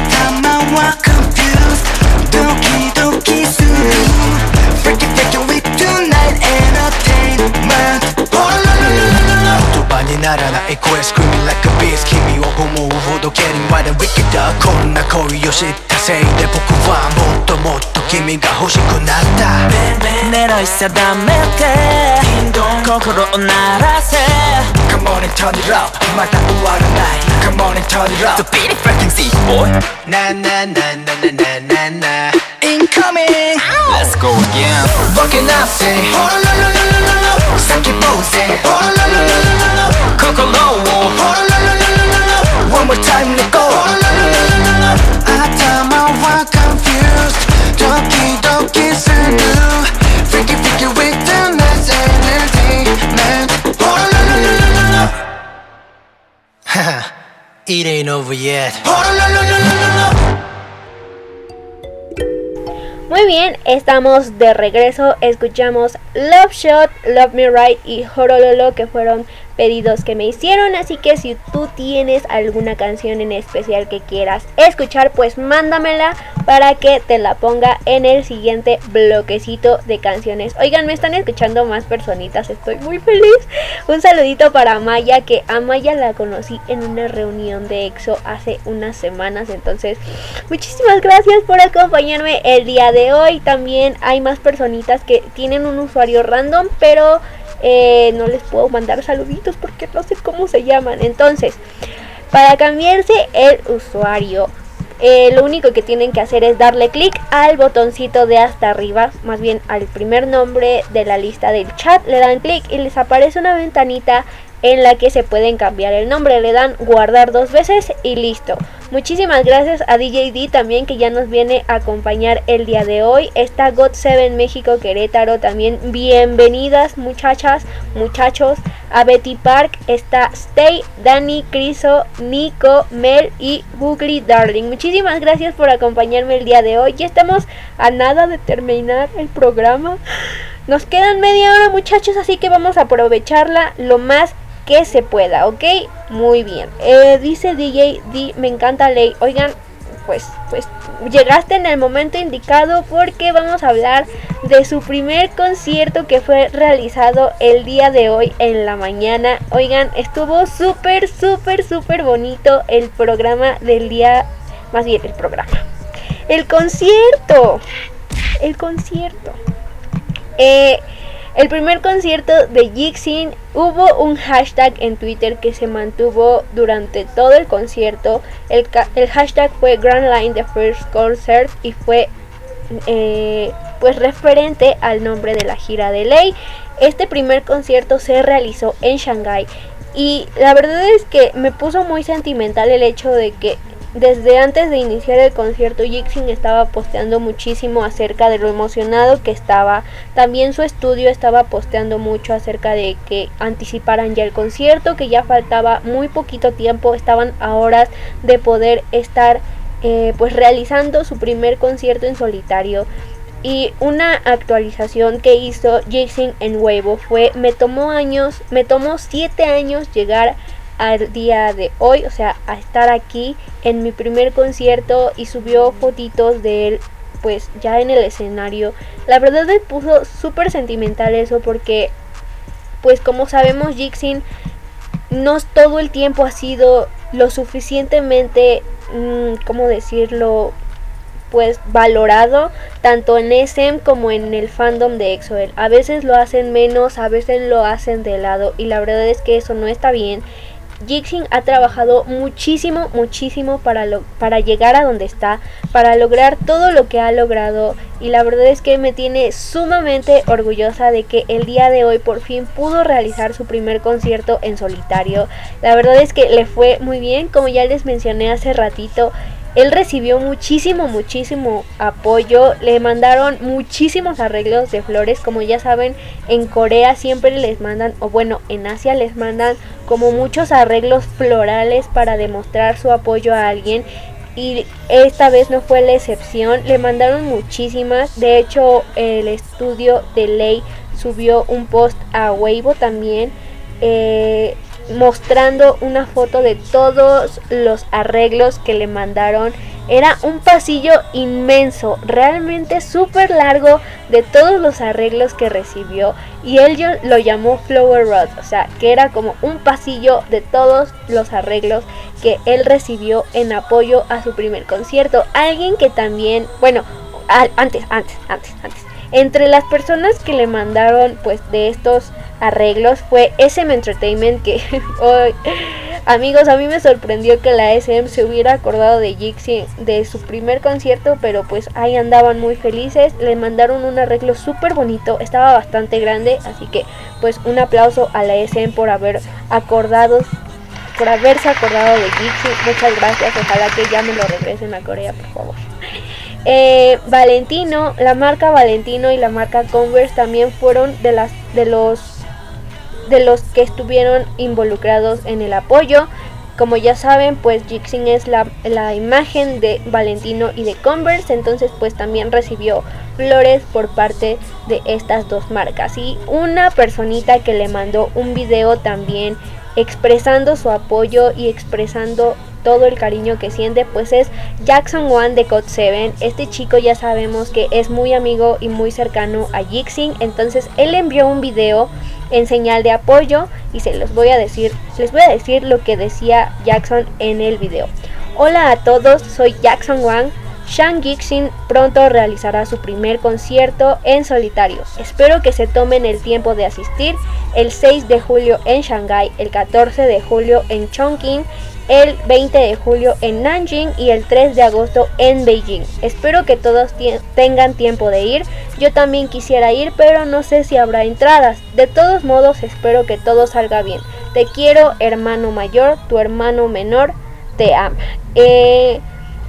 Speaker 7: ならない声 Screaming like a beast 君を思うほど蹴りまで Wicked こんな恋を知ったせいで僕はもっともっと君が欲しくなった狙い定めて心を鳴らせ Come on and turn it up また終わらない Come on and turn it up
Speaker 15: The beat is fucking sick boy
Speaker 7: Na na na na na na na na Incoming
Speaker 15: go again
Speaker 7: What can I say Saki pose Coco low One more time let go Atama wa confused Doki doki suru Freaky freaky with the nice entertainment It ain't over yet
Speaker 5: Muy bien, estamos de regreso. Escuchamos Love Shot, Love Me Right y Horololo que fueron pedidos que me hicieron. Así que si tú tienes alguna canción en especial que quieras escuchar, pues mándamela para que te la ponga en el siguiente bloquecito de canciones. Oigan, me están escuchando más personitas, estoy muy feliz. Un saludito para Maya, que a Maya la conocí en una reunión de EXO hace unas semanas. Entonces, muchísimas gracias por acompañarme el día de hoy. También hay más personitas que tienen un usuario random, pero eh, no les puedo mandar saluditos porque no sé cómo se llaman. Entonces, para cambiarse el usuario, eh, lo único que tienen que hacer es darle clic al botoncito de hasta arriba, más bien al primer nombre de la lista del chat, le dan clic y les aparece una ventanita en la que se pueden cambiar el nombre, le dan guardar dos veces y listo. Muchísimas gracias a DJD también que ya nos viene a acompañar el día de hoy. Está God7 México Querétaro también. Bienvenidas muchachas, muchachos. A Betty Park está Stay, Dani, Criso, Nico, Mel y Googly Darling. Muchísimas gracias por acompañarme el día de hoy. Ya estamos a nada de terminar el programa. Nos quedan media hora muchachos, así que vamos a aprovecharla lo más que se pueda, ¿ok? Muy bien. Eh, dice DJ D, me encanta Ley. Oigan, pues, pues llegaste en el momento indicado porque vamos a hablar de su primer concierto que fue realizado el día de hoy en la mañana. Oigan, estuvo súper, súper, súper bonito el programa del día, más bien el programa. El concierto. El concierto. Eh, El primer concierto de Jixin hubo un hashtag en Twitter que se mantuvo durante todo el concierto. El, hashtag fue Grand Line The First Concert y fue eh, pues referente al nombre de la gira de Ley. Este primer concierto se realizó en Shanghai y la verdad es que me puso muy sentimental el hecho de que desde antes de iniciar el concierto Jixin estaba posteando muchísimo acerca de lo emocionado que estaba. También su estudio estaba posteando mucho acerca de que anticiparan ya el concierto, que ya faltaba muy poquito tiempo, estaban a horas de poder estar eh, pues realizando su primer concierto en solitario. Y una actualización que hizo Jixin en Weibo fue me tomó años, me tomó 7 años llegar al día de hoy, o sea, a estar aquí en mi primer concierto y subió fotitos de él pues ya en el escenario. La verdad me puso súper sentimental eso porque pues como sabemos Jixin no todo el tiempo ha sido lo suficientemente, mm, ¿cómo decirlo? pues valorado tanto en SM como en el fandom de EXO-L. A veces lo hacen menos, a veces lo hacen de lado y la verdad es que eso no está bien. Jixin ha trabajado muchísimo, muchísimo para, lo, para llegar a donde está, para lograr todo lo que ha logrado y la verdad es que me tiene sumamente orgullosa de que el día de hoy por fin pudo realizar su primer concierto en solitario. La verdad es que le fue muy bien, como ya les mencioné hace ratito, él recibió muchísimo, muchísimo apoyo. Le mandaron muchísimos arreglos de flores. Como ya saben, en Corea siempre les mandan, o bueno, en Asia les mandan como muchos arreglos florales para demostrar su apoyo a alguien. Y esta vez no fue la excepción. Le mandaron muchísimas. De hecho, el estudio de Ley subió un post a Weibo también. Eh, mostrando una foto de todos los arreglos que le mandaron. Era un pasillo inmenso, realmente súper largo de todos los arreglos que recibió. Y él lo llamó Flower Road, o sea, que era como un pasillo de todos los arreglos que él recibió en apoyo a su primer concierto. Alguien que también, bueno, antes, antes, antes, antes. Entre las personas que le mandaron pues de estos arreglos fue SM Entertainment que hoy amigos a mí me sorprendió que la SM se hubiera acordado de Jixi de su primer concierto pero pues ahí andaban muy felices. Le mandaron un arreglo súper bonito estaba bastante grande así que pues un aplauso a la SM por haber acordado por haberse acordado de Jixi. Muchas gracias ojalá que ya me lo regresen a Corea por favor eh, Valentino, la marca Valentino y la marca Converse también fueron de las de los de los que estuvieron involucrados en el apoyo. Como ya saben, pues Jixin es la, la imagen de Valentino y de Converse, entonces pues también recibió flores por parte de estas dos marcas. Y una personita que le mandó un video también expresando su apoyo y expresando todo el cariño que siente, pues es Jackson One de Code 7. Este chico ya sabemos que es muy amigo y muy cercano a Jixin, entonces él envió un video en señal de apoyo y se los voy a decir, les voy a decir lo que decía Jackson en el video. Hola a todos, soy Jackson Wang. Shang Jixin pronto realizará su primer concierto en solitario. Espero que se tomen el tiempo de asistir el 6 de julio en Shanghai, el 14 de julio en Chongqing, el 20 de julio en Nanjing y el 3 de agosto en Beijing. Espero que todos tengan tiempo de ir. Yo también quisiera ir, pero no sé si habrá entradas. De todos modos, espero que todo salga bien. Te quiero, hermano mayor, tu hermano menor te ama. Eh,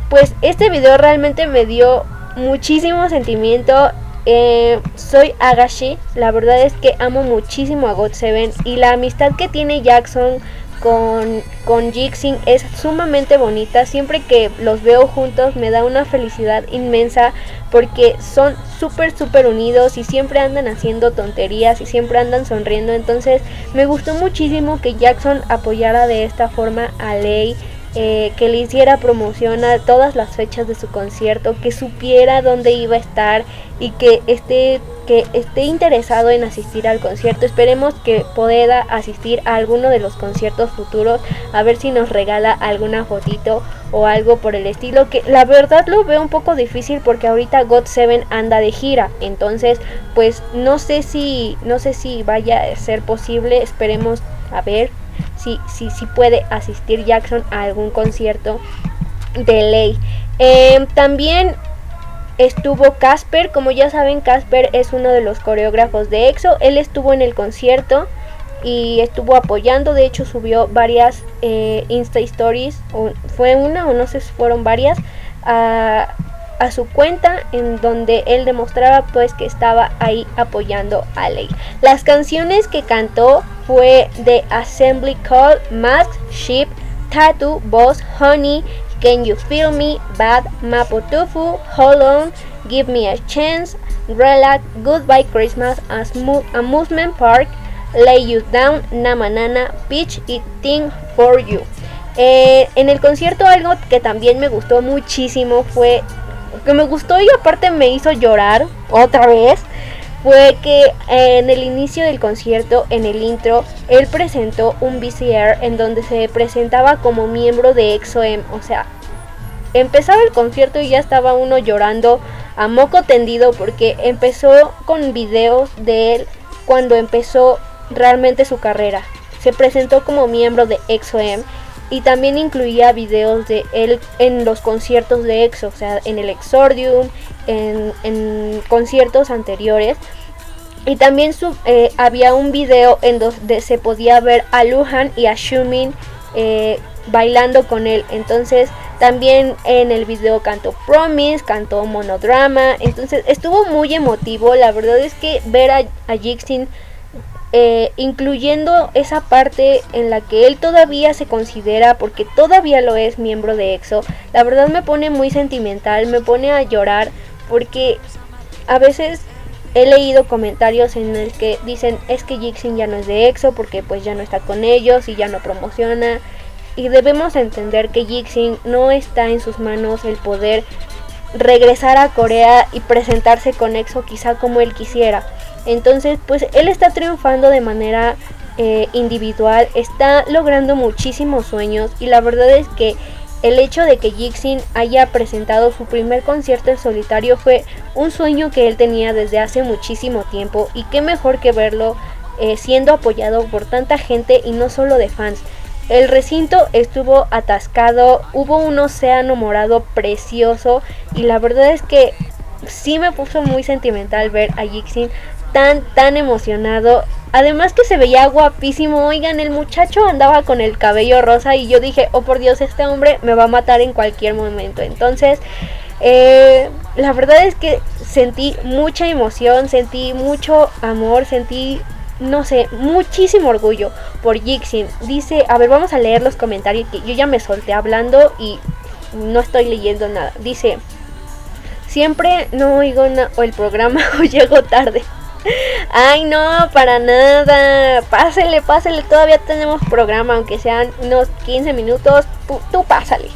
Speaker 5: pues este video realmente me dio muchísimo sentimiento. Eh, soy Agashi, la verdad es que amo muchísimo a God7 y la amistad que tiene Jackson con, con es sumamente bonita. Siempre que los veo juntos me da una felicidad inmensa porque son súper, súper unidos y siempre andan haciendo tonterías y siempre andan sonriendo. Entonces me gustó muchísimo que Jackson apoyara de esta forma a Lei eh, que le hiciera promoción a todas las fechas de su concierto, que supiera dónde iba a estar y que esté que esté interesado en asistir al concierto. Esperemos que pueda asistir a alguno de los conciertos futuros, a ver si nos regala alguna fotito o algo por el estilo, que la verdad lo veo un poco difícil porque ahorita God 7 anda de gira, entonces pues no sé si no sé si vaya a ser posible, esperemos a ver si si, si puede asistir Jackson a algún concierto de ley. Eh, también estuvo Casper, como ya saben Casper es uno de los coreógrafos de EXO, él estuvo en el concierto y estuvo apoyando, de hecho subió varias eh, Insta Stories, o fue una o no sé si fueron varias, a, a su cuenta en donde él demostraba pues que estaba ahí apoyando a Lei. Las canciones que cantó fue de Assembly Call, Mask, Sheep, Tattoo, Boss, Honey, Can You Feel Me, Bad, Mapo Tofu, Hold On, Give Me a Chance, Relax, Goodbye Christmas, Amusement Park, Lay You Down, Namanana, Peach y Thing For You. Eh, en el concierto algo que también me gustó muchísimo fue que me gustó y aparte me hizo llorar otra vez fue que en el inicio del concierto, en el intro, él presentó un VCR en donde se presentaba como miembro de EXO-M, o sea, empezaba el concierto y ya estaba uno llorando a moco tendido porque empezó con videos de él cuando empezó realmente su carrera. Se presentó como miembro de EXO-M y también incluía videos de él en los conciertos de EXO, o sea, en el Exordium, en, conciertos anteriores. Y también eh, había un video en donde se podía ver a Luhan y a Shumin eh, bailando con él. Entonces también en el video cantó Promise, cantó Monodrama. Entonces estuvo muy emotivo. La verdad es que ver a, a Jixin eh, incluyendo esa parte en la que él todavía se considera, porque todavía lo es miembro de EXO, la verdad me pone muy sentimental, me pone a llorar, porque a veces he leído comentarios en el que dicen es que Jixin ya no es de EXO porque pues ya no está con ellos y ya no promociona y debemos entender que Jixin no está en sus manos el poder regresar a Corea y presentarse con EXO quizá como él quisiera. Entonces, pues él está triunfando de manera eh, individual, está logrando muchísimos sueños y la verdad es que el hecho de que Jixin haya presentado su primer concierto en solitario fue un sueño que él tenía desde hace muchísimo tiempo y qué mejor que verlo eh, siendo apoyado por tanta gente y no solo de fans. El recinto estuvo atascado, hubo un océano morado precioso y la verdad es que sí me puso muy sentimental ver a Jixin tan tan emocionado. Además que se veía guapísimo, oigan, el muchacho andaba con el cabello rosa y yo dije, oh por Dios, este hombre me va a matar en cualquier momento. Entonces, eh, la verdad es que sentí mucha emoción, sentí mucho amor, sentí no sé, muchísimo orgullo por Jixin. Dice, a ver, vamos a leer los comentarios que yo ya me solté hablando y no estoy leyendo nada. Dice, siempre no oigo el programa o llego tarde. Ay, no, para nada. Pásele, pásele. Todavía tenemos programa, aunque sean unos 15 minutos. Tú, pásale.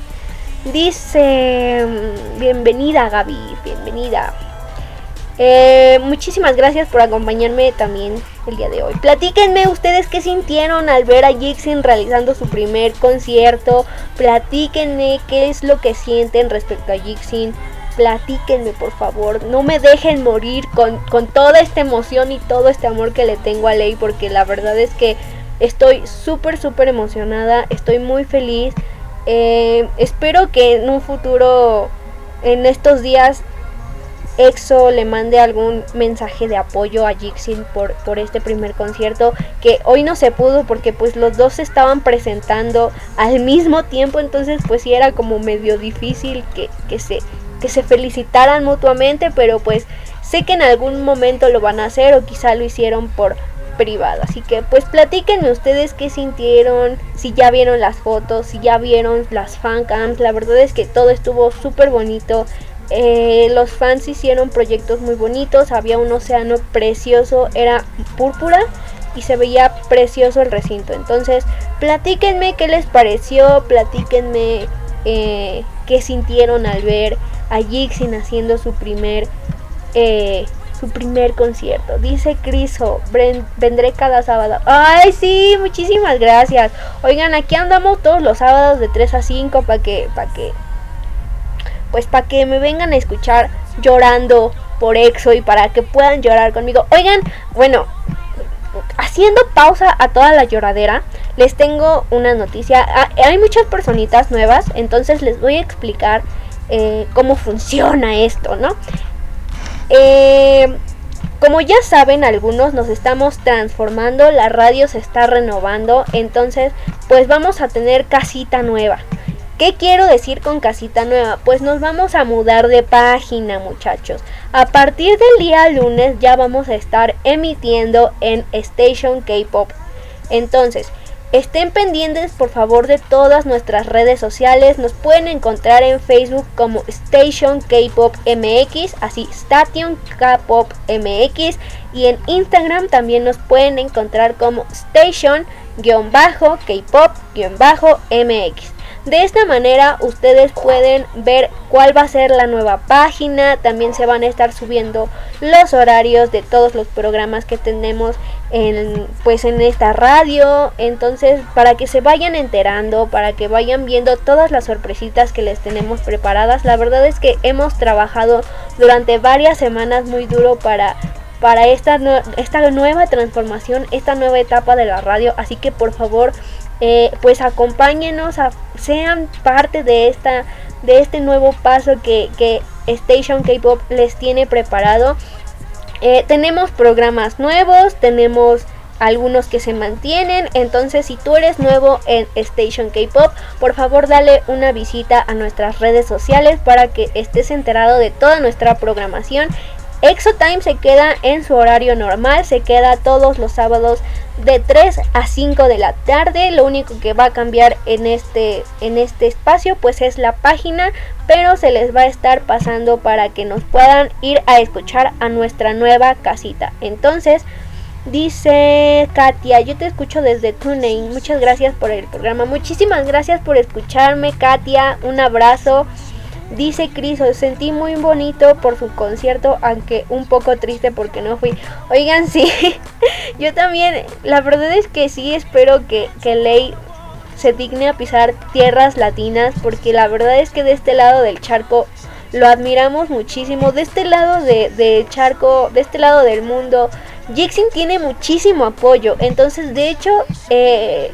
Speaker 5: Dice, mm, bienvenida Gaby, bienvenida. Eh, muchísimas gracias por acompañarme también el día de hoy. Platíquenme ustedes qué sintieron al ver a Jixin realizando su primer concierto. Platíquenme qué es lo que sienten respecto a Jixin. Platíquenme por favor. No me dejen morir con, con toda esta emoción y todo este amor que le tengo a Lei. Porque la verdad es que estoy súper, súper emocionada. Estoy muy feliz. Eh, espero que en un futuro, en estos días, EXO le mande algún mensaje de apoyo a Jixin por, por este primer concierto que hoy no se pudo porque pues los dos se estaban presentando al mismo tiempo entonces pues sí era como medio difícil que, que se que se felicitaran mutuamente pero pues sé que en algún momento lo van a hacer o quizá lo hicieron por privado. Así que pues platíquenme ustedes qué sintieron si ya vieron las fotos si ya vieron las fancams la verdad es que todo estuvo súper bonito. Eh, los fans hicieron proyectos muy bonitos, había un océano precioso, era púrpura y se veía precioso el recinto. Entonces, platíquenme qué les pareció, platíquenme eh, qué sintieron al ver a Jixin haciendo su primer eh, su primer concierto. Dice Criso, "Bren- vendré cada sábado. Ay, sí, muchísimas gracias. Oigan, aquí andamos todos los sábados de 3 a 5 para que, para que, pues para que me vengan a escuchar llorando por EXO y para que puedan llorar conmigo. Oigan, bueno, haciendo pausa a toda la lloradera, les tengo una noticia. Ah, hay muchas personitas nuevas, entonces les voy a explicar eh, cómo funciona esto, ¿no? Eh, como ya saben algunos, nos estamos transformando, la radio se está renovando, entonces pues vamos a tener casita nueva. ¿Qué quiero decir con casita nueva? Pues nos vamos a mudar de página, muchachos. A partir del día lunes ya vamos a estar emitiendo en Station K-Pop. Entonces, estén pendientes por favor de todas nuestras redes sociales. Nos pueden encontrar en Facebook como Station K-Pop MX, así Station K-Pop MX. Y en Instagram también nos pueden encontrar como Station-K-Pop-MX. De esta manera ustedes pueden ver cuál va a ser la nueva página, también se van a estar subiendo los horarios de todos los programas que tenemos en pues en esta radio, entonces para que se vayan enterando, para que vayan viendo todas las sorpresitas que les tenemos preparadas. La verdad es que hemos trabajado durante varias semanas muy duro para para esta, esta nueva transformación, esta nueva etapa de la radio. Así que por favor, eh, pues acompáñenos, a- sean parte de esta de este nuevo paso que, que Station K-Pop les tiene preparado. Eh, tenemos programas nuevos, tenemos algunos que se mantienen. Entonces, si tú eres nuevo en Station K-Pop, por favor dale una visita a nuestras redes sociales para que estés enterado de toda nuestra programación. Exotime se queda en su horario normal, se queda todos los sábados de 3 a 5 de la tarde. Lo único que va a cambiar en este, en este espacio pues es la página, pero se les va a estar pasando para que nos puedan ir a escuchar a nuestra nueva casita. Entonces, Dice Katia, yo te escucho desde TuneIn. Muchas gracias por el programa. Muchísimas gracias por escucharme, Katia. Un abrazo. Dice Cris, "Os sentí muy bonito por su concierto, aunque un poco triste porque no fui. Oigan, sí, yo también, la verdad es que sí espero que, que Ley se digne a pisar tierras latinas, porque la verdad es que de este lado del charco lo admiramos muchísimo. De este lado de, de charco, de este lado del mundo, Jixin tiene muchísimo apoyo. Entonces, de hecho, eh,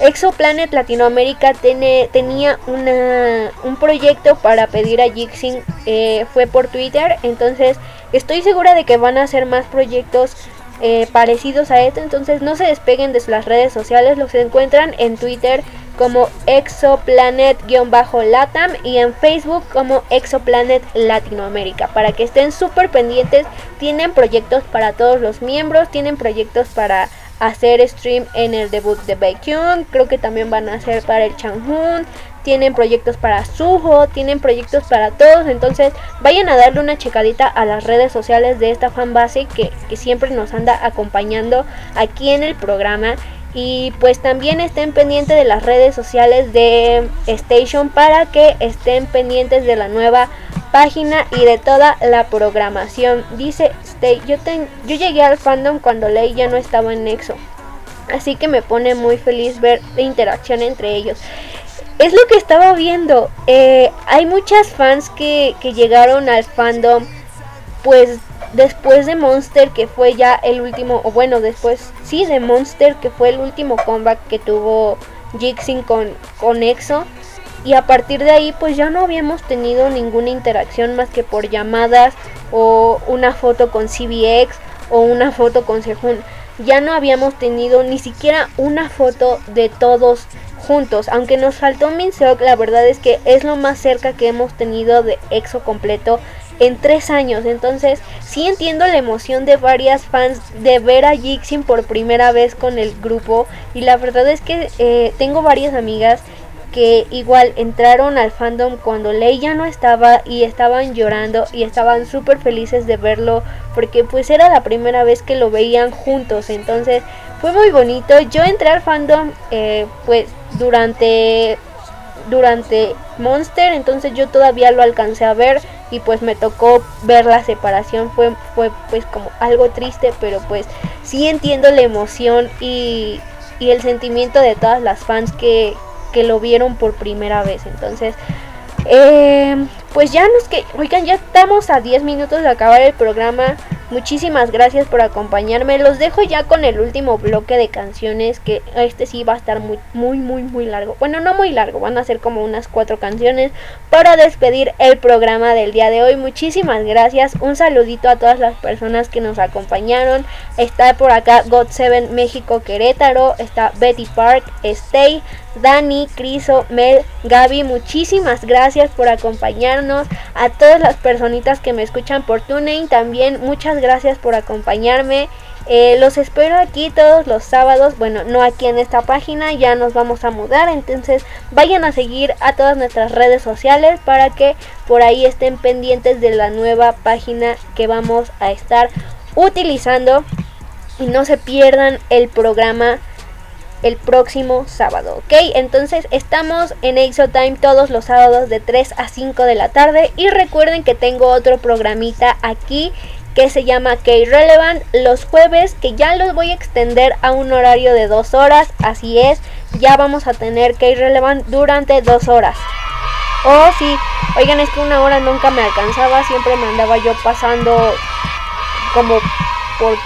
Speaker 5: Exoplanet Latinoamérica tiene, tenía una, un proyecto para pedir a Jixin, eh, fue por Twitter, entonces estoy segura de que van a hacer más proyectos eh, parecidos a este, entonces no se despeguen de las redes sociales, los encuentran en Twitter como Exoplanet-Latam y en Facebook como Exoplanet Latinoamérica, para que estén súper pendientes, tienen proyectos para todos los miembros, tienen proyectos para hacer stream en el debut de Baekhyun, creo que también van a hacer para el Changhoon, tienen proyectos para Suho, tienen proyectos para todos, entonces vayan a darle una checadita a las redes sociales de esta fanbase que, que siempre nos anda acompañando aquí en el programa y pues también estén pendientes de las redes sociales de Station para que estén pendientes de la nueva página y de toda la programación. Dice Stay, yo, ten- yo llegué al fandom cuando Lei ya no estaba en Nexo. Así que me pone muy feliz ver la interacción entre ellos. Es lo que estaba viendo. eh, hay muchas fans que, que llegaron al fandom pues después de Monster que fue ya el último o bueno después sí de Monster que fue el último comeback que tuvo Jixin con, con EXO. Y a partir de ahí pues ya no habíamos tenido ninguna interacción más que por llamadas o una foto con CBX o una foto con Sehun ya no habíamos tenido ni siquiera una foto de todos juntos. Aunque nos faltó Minseok la verdad es que es lo más cerca que hemos tenido de EXO completo en tres años. Entonces, sí entiendo la emoción de varias fans de ver a Jixin por primera vez con el grupo. Y la verdad es que eh, tengo varias amigas que igual entraron al fandom cuando Lei ya no estaba y estaban llorando y estaban súper felices de verlo porque pues era la primera vez que lo veían juntos entonces fue muy bonito yo entré al fandom eh, pues durante durante Monster, entonces yo todavía lo alcancé a ver y pues me tocó ver la separación, fue, fue pues como algo triste, pero pues sí entiendo la emoción y, y el sentimiento de todas las fans que, que lo vieron por primera vez, entonces... eh, pues ya nos que, oigan, ya estamos a 10 minutos de acabar el programa. Muchísimas gracias por acompañarme. Los dejo ya con el último bloque de canciones que este sí va a estar muy muy muy muy largo. Bueno, no muy largo, van a ser como unas cuatro canciones para despedir el programa del día de hoy. Muchísimas gracias. Un saludito a todas las personas que nos acompañaron. Está por acá God7 México Querétaro, está Betty Park, Stay, Dani, Criso, Mel, Gaby, muchísimas gracias por acompañarnos. A todas las personitas que me escuchan por TuneIn también, muchas gracias por acompañarme. Eh, los espero aquí todos los sábados, bueno, no aquí en esta página, ya nos vamos a mudar, entonces vayan a seguir a todas nuestras redes sociales para que por ahí estén pendientes de la nueva página que vamos a estar utilizando y no se pierdan el programa el próximo sábado, ¿ok? Entonces estamos en Exo Time todos los sábados de 3 a 5 de la tarde. Y recuerden que tengo otro programita aquí que se llama K-Relevant. Los jueves que ya los voy a extender a un horario de 2 horas, así es, ya vamos a tener K-Relevant durante 2 horas. Oh, sí, oigan, es que una hora nunca me alcanzaba, siempre me andaba yo pasando como por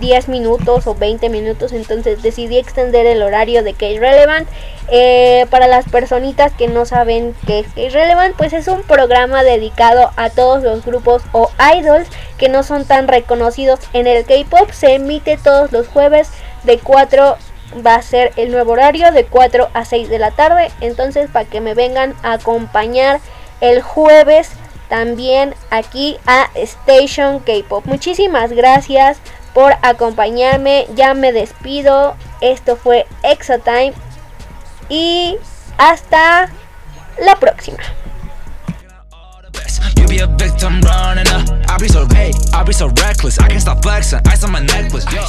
Speaker 5: 10 minutos o 20 minutos, entonces decidí extender el horario de Case Relevant. Eh, para las personitas que no saben qué es Case Relevant, pues es un programa dedicado a todos los grupos o idols que no son tan reconocidos en el K-pop. Se emite todos los jueves de 4 va a ser el nuevo horario de 4 a 6 de la tarde. Entonces, para que me vengan a acompañar el jueves también aquí a Station K-pop. Muchísimas gracias por acompañarme. Ya me despido. Esto fue Exotime. Y hasta la próxima.
Speaker 15: You be a victim running up. I be so hey, I be so reckless. I can't stop flexing. Ice on my necklace. Yo.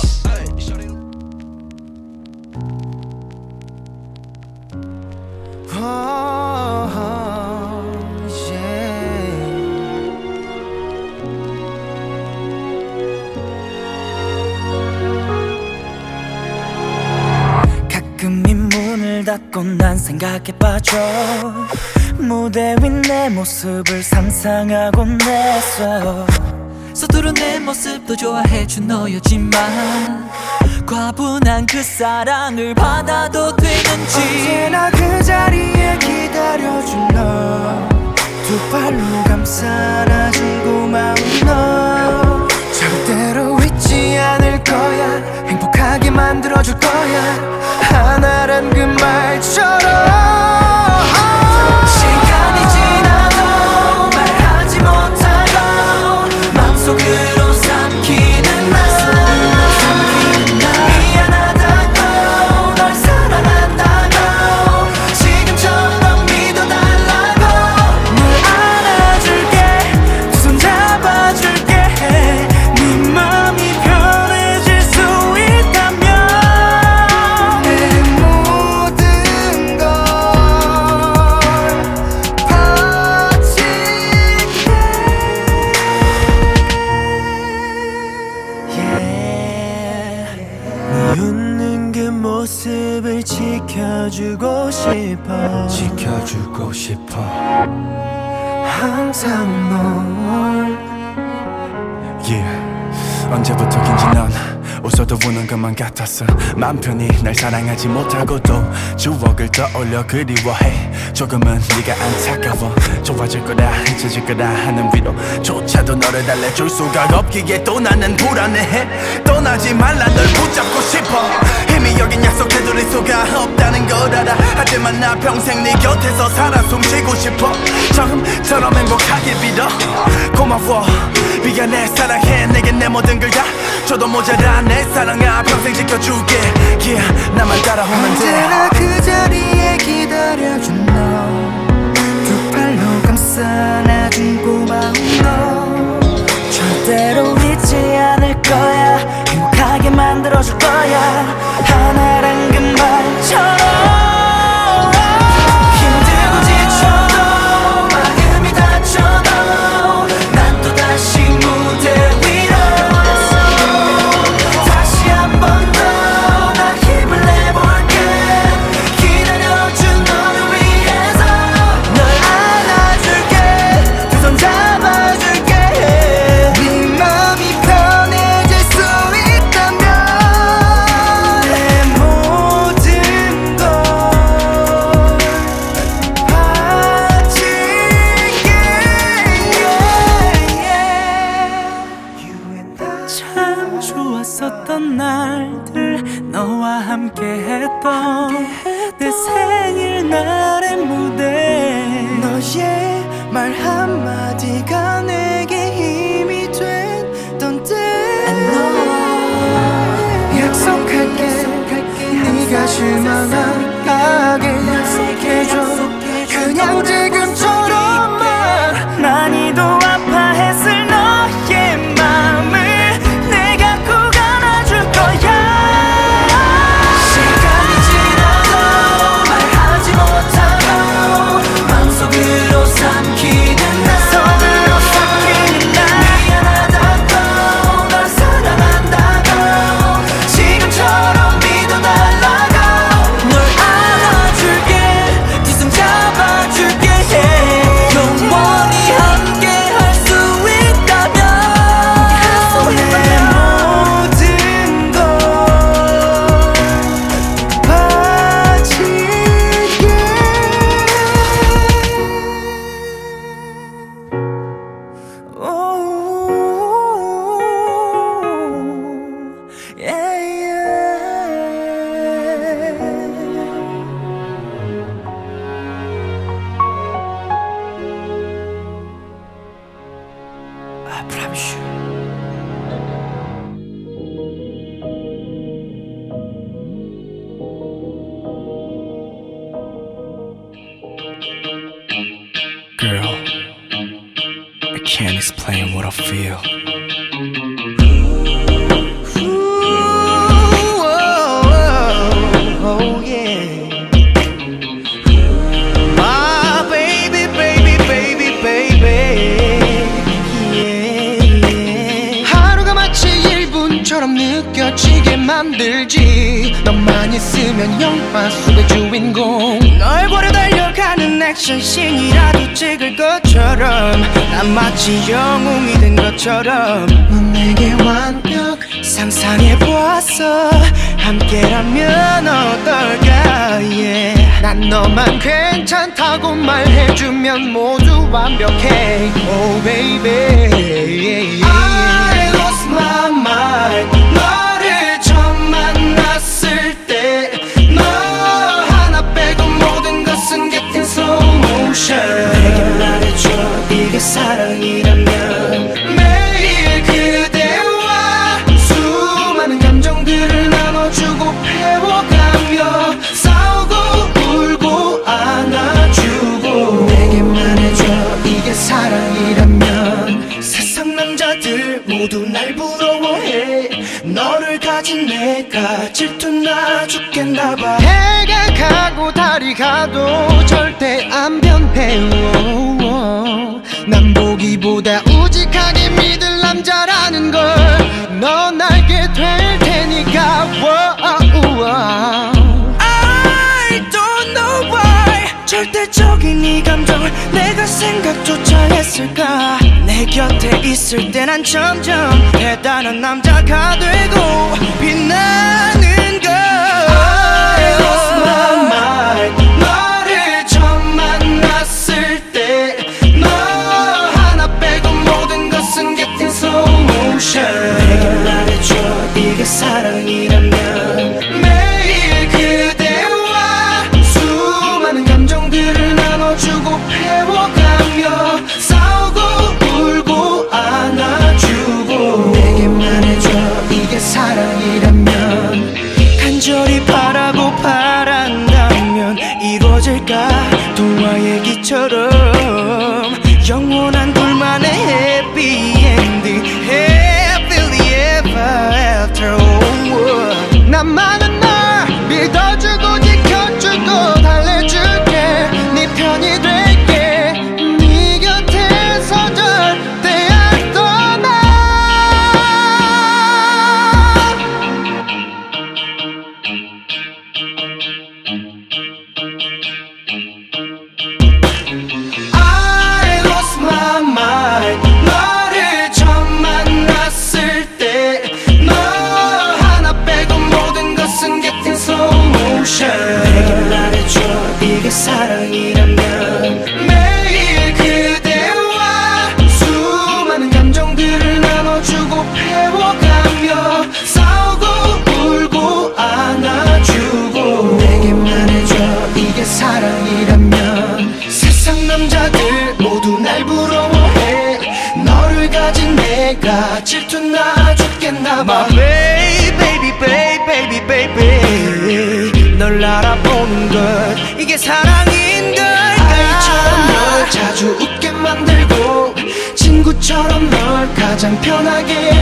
Speaker 6: Oh, 가끔 이 문을 닫고 난 생각에 빠져 무대 위 내 모습을 상상하곤 했어
Speaker 3: 서투른 내 모습도 좋아해준 너였지만 과분한 그 사랑을 받아도 되는지.
Speaker 6: 언제나 그 자리에 기다려준 너. 두 발로 감싸 안아준 고마운 너. 절대로 잊지 않을 거야. 행복하게 만들어줄 거야 하나란 그 말처럼 항상 널.
Speaker 9: Yeah 언제부터인지 넌 웃어도 우는 것만 같았어. 맘 편히 날 사랑하지 못하고도 추억을 떠올려 그리워해. 조금은 네가 안타까워. 좋아질 거라 잊혀질 거라 하는 위로조차도 너를 달래줄 수가 없기에 또 나는 불안해해. 떠나지 말라 널 붙잡고 싶어. 힘이 여긴 약속해둘 수가 없다는 걸 알아. 하지만 나 평생 네 곁에서 살아 숨쉬고 싶어. 처음처럼 행복하길 빌어. 고마워 미안해 사랑해 내겐 내 모든 걸다. 저도 모자란 내 사랑아 평생 지켜줄게. y yeah, 나만 따라오면 돼.
Speaker 6: 언제나 그 자리에 기다려준 너두 팔로 감싸나준 고마운 너. 절대로 잊지 않을 거야. 행복하게 만들어줄 거야. 하나란 그말처럼. 질투나 죽겠나 봐. 해가 가고 달이 가도 절대 안 변해. 난 보기보다 우직하게 믿을 남자라는 걸넌 알게 될 테니까. I don't know why 절대적인 이 감정을 내가 생각조차 했을까? 내 곁에 있을 때난 점점 대단한 남자가 되고 빛나
Speaker 5: 가장 편하게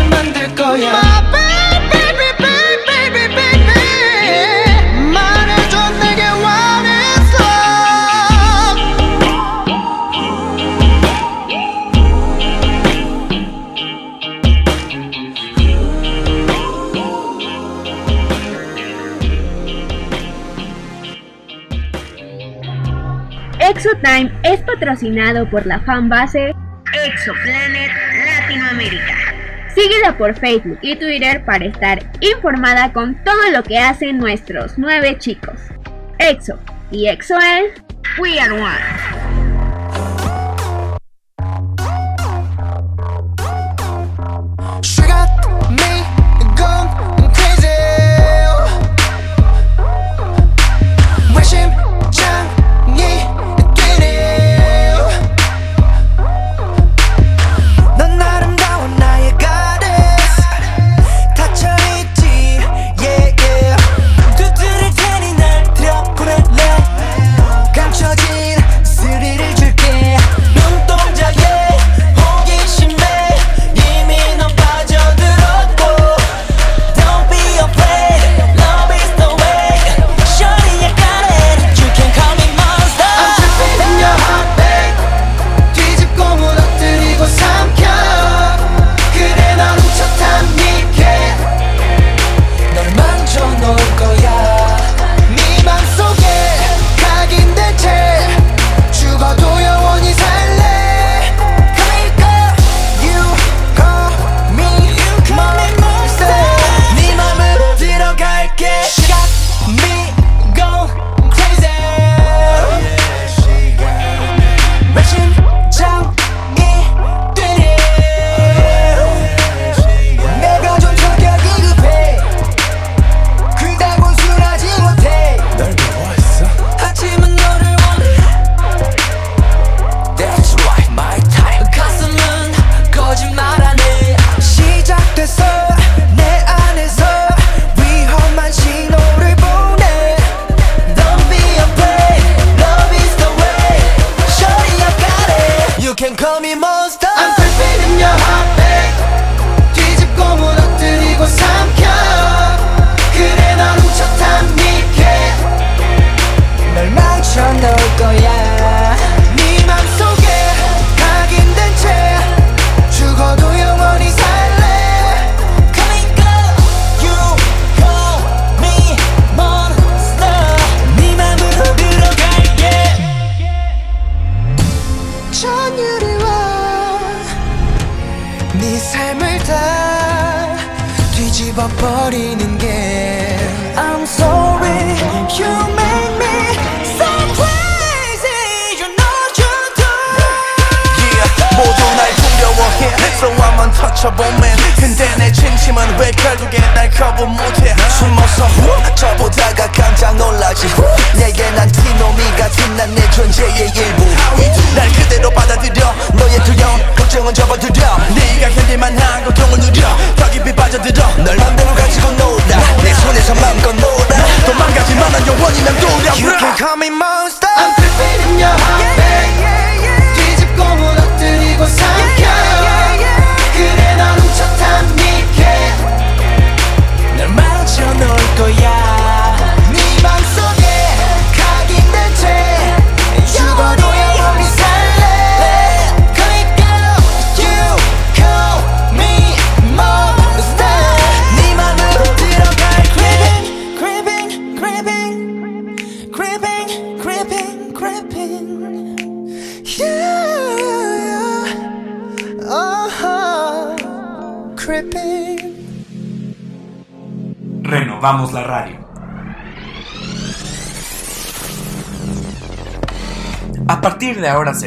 Speaker 7: es patrocinado por la fanbase Por Facebook y Twitter para estar informada con todo lo que hacen nuestros nueve chicos. EXO y EXO es We Are One.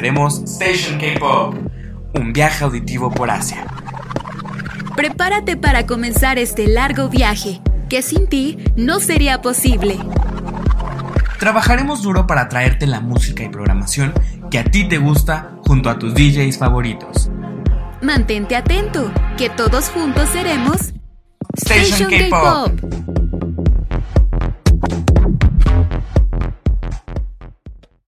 Speaker 1: seremos Station K-Pop, un viaje auditivo por Asia.
Speaker 2: Prepárate para comenzar este largo viaje, que sin ti no sería posible.
Speaker 1: Trabajaremos duro para traerte la música y programación que a ti te gusta junto a tus DJs favoritos.
Speaker 2: Mantente atento, que todos juntos seremos
Speaker 1: Station
Speaker 2: K-Pop.